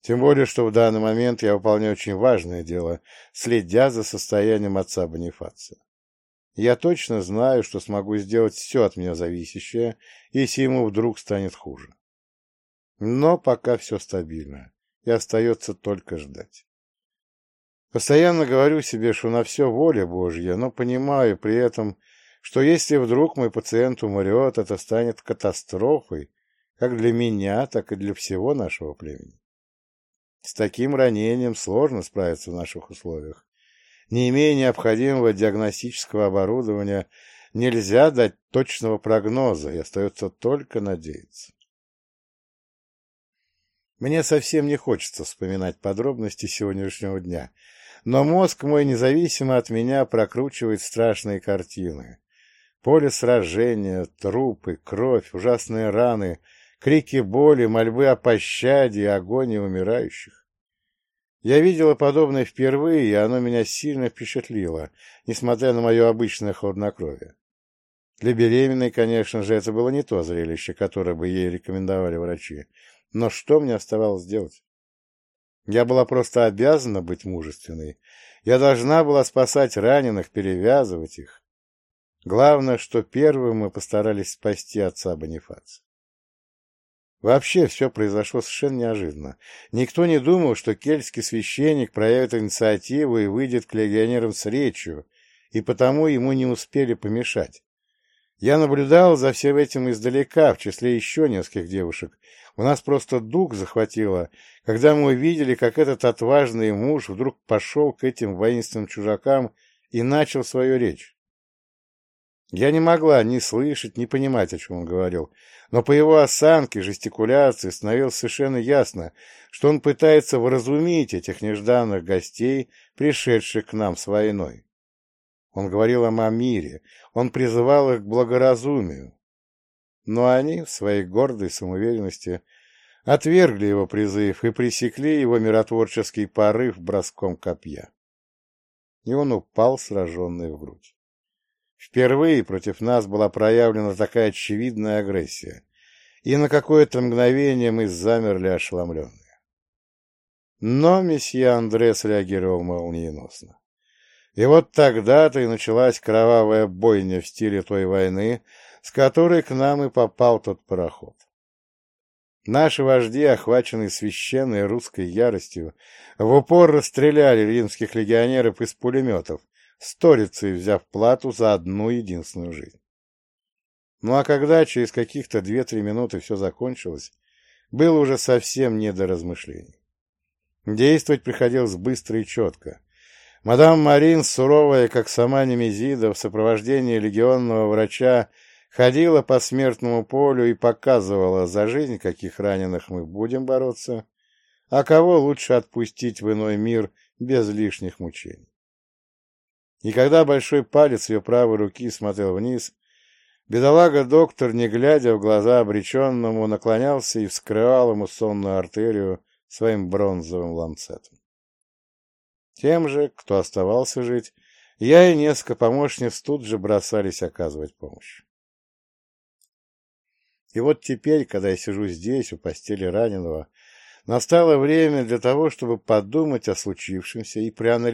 Тем более, что в данный момент я выполняю очень важное дело, следя за состоянием отца Бонифация. Я точно знаю, что смогу сделать все от меня зависящее, если ему вдруг станет хуже. Но пока все стабильно, и остается только ждать. Постоянно говорю себе, что на все воля Божья, но понимаю при этом, что если вдруг мой пациент умрет, это станет катастрофой как для меня, так и для всего нашего племени. С таким ранением сложно справиться в наших условиях. Не имея необходимого диагностического оборудования, нельзя дать точного прогноза, и остается только надеяться. Мне совсем не хочется вспоминать подробности сегодняшнего дня, но мозг мой независимо от меня прокручивает страшные картины. Поле сражения, трупы, кровь, ужасные раны — крики боли, мольбы о пощаде и агонии умирающих. Я видела подобное впервые, и оно меня сильно впечатлило, несмотря на мое обычное хладнокровие. Для беременной, конечно же, это было не то зрелище, которое бы ей рекомендовали врачи. Но что мне оставалось делать? Я была просто обязана быть мужественной. Я должна была спасать раненых, перевязывать их. Главное, что первым мы постарались спасти отца Бонифация. Вообще все произошло совершенно неожиданно. Никто не думал, что кельтский священник проявит инициативу и выйдет к легионерам с речью, и потому ему не успели помешать. Я наблюдал за всем этим издалека, в числе еще нескольких девушек. У нас просто дух захватило, когда мы увидели, как этот отважный муж вдруг пошел к этим воинственным чужакам и начал свою речь. Я не могла ни слышать, ни понимать, о чем он говорил, но по его осанке, жестикуляции становилось совершенно ясно, что он пытается вразумить этих нежданных гостей, пришедших к нам с войной. Он говорил им о мире, он призывал их к благоразумию. Но они, в своей гордой самоуверенности, отвергли его призыв и пресекли его миротворческий порыв броском копья. И он упал, сраженный в грудь. Впервые против нас была проявлена такая очевидная агрессия, и на какое-то мгновение мы замерли ошеломленные. Но месье Андре среагировал молниеносно. И вот тогда-то и началась кровавая бойня в стиле той войны, с которой к нам и попал тот пароход. Наши вожди, охваченные священной русской яростью, в упор расстреляли римских легионеров из пулеметов, сторицей взяв плату за одну единственную жизнь. Ну а когда через каких-то две-три минуты все закончилось, было уже совсем не до размышлений. Действовать приходилось быстро и четко. Мадам Марин, суровая, как сама Немезида, в сопровождении легионного врача, ходила по смертному полю и показывала, за жизнь каких раненых мы будем бороться, а кого лучше отпустить в иной мир без лишних мучений. И когда большой палец ее правой руки смотрел вниз, бедолага-доктор, не глядя в глаза обреченному, наклонялся и вскрывал ему сонную артерию своим бронзовым ланцетом. Тем же, кто оставался жить, я и несколько помощниц тут же бросались оказывать помощь. И вот теперь, когда я сижу здесь, у постели раненого, настало время для того, чтобы подумать о случившемся и проанализировать,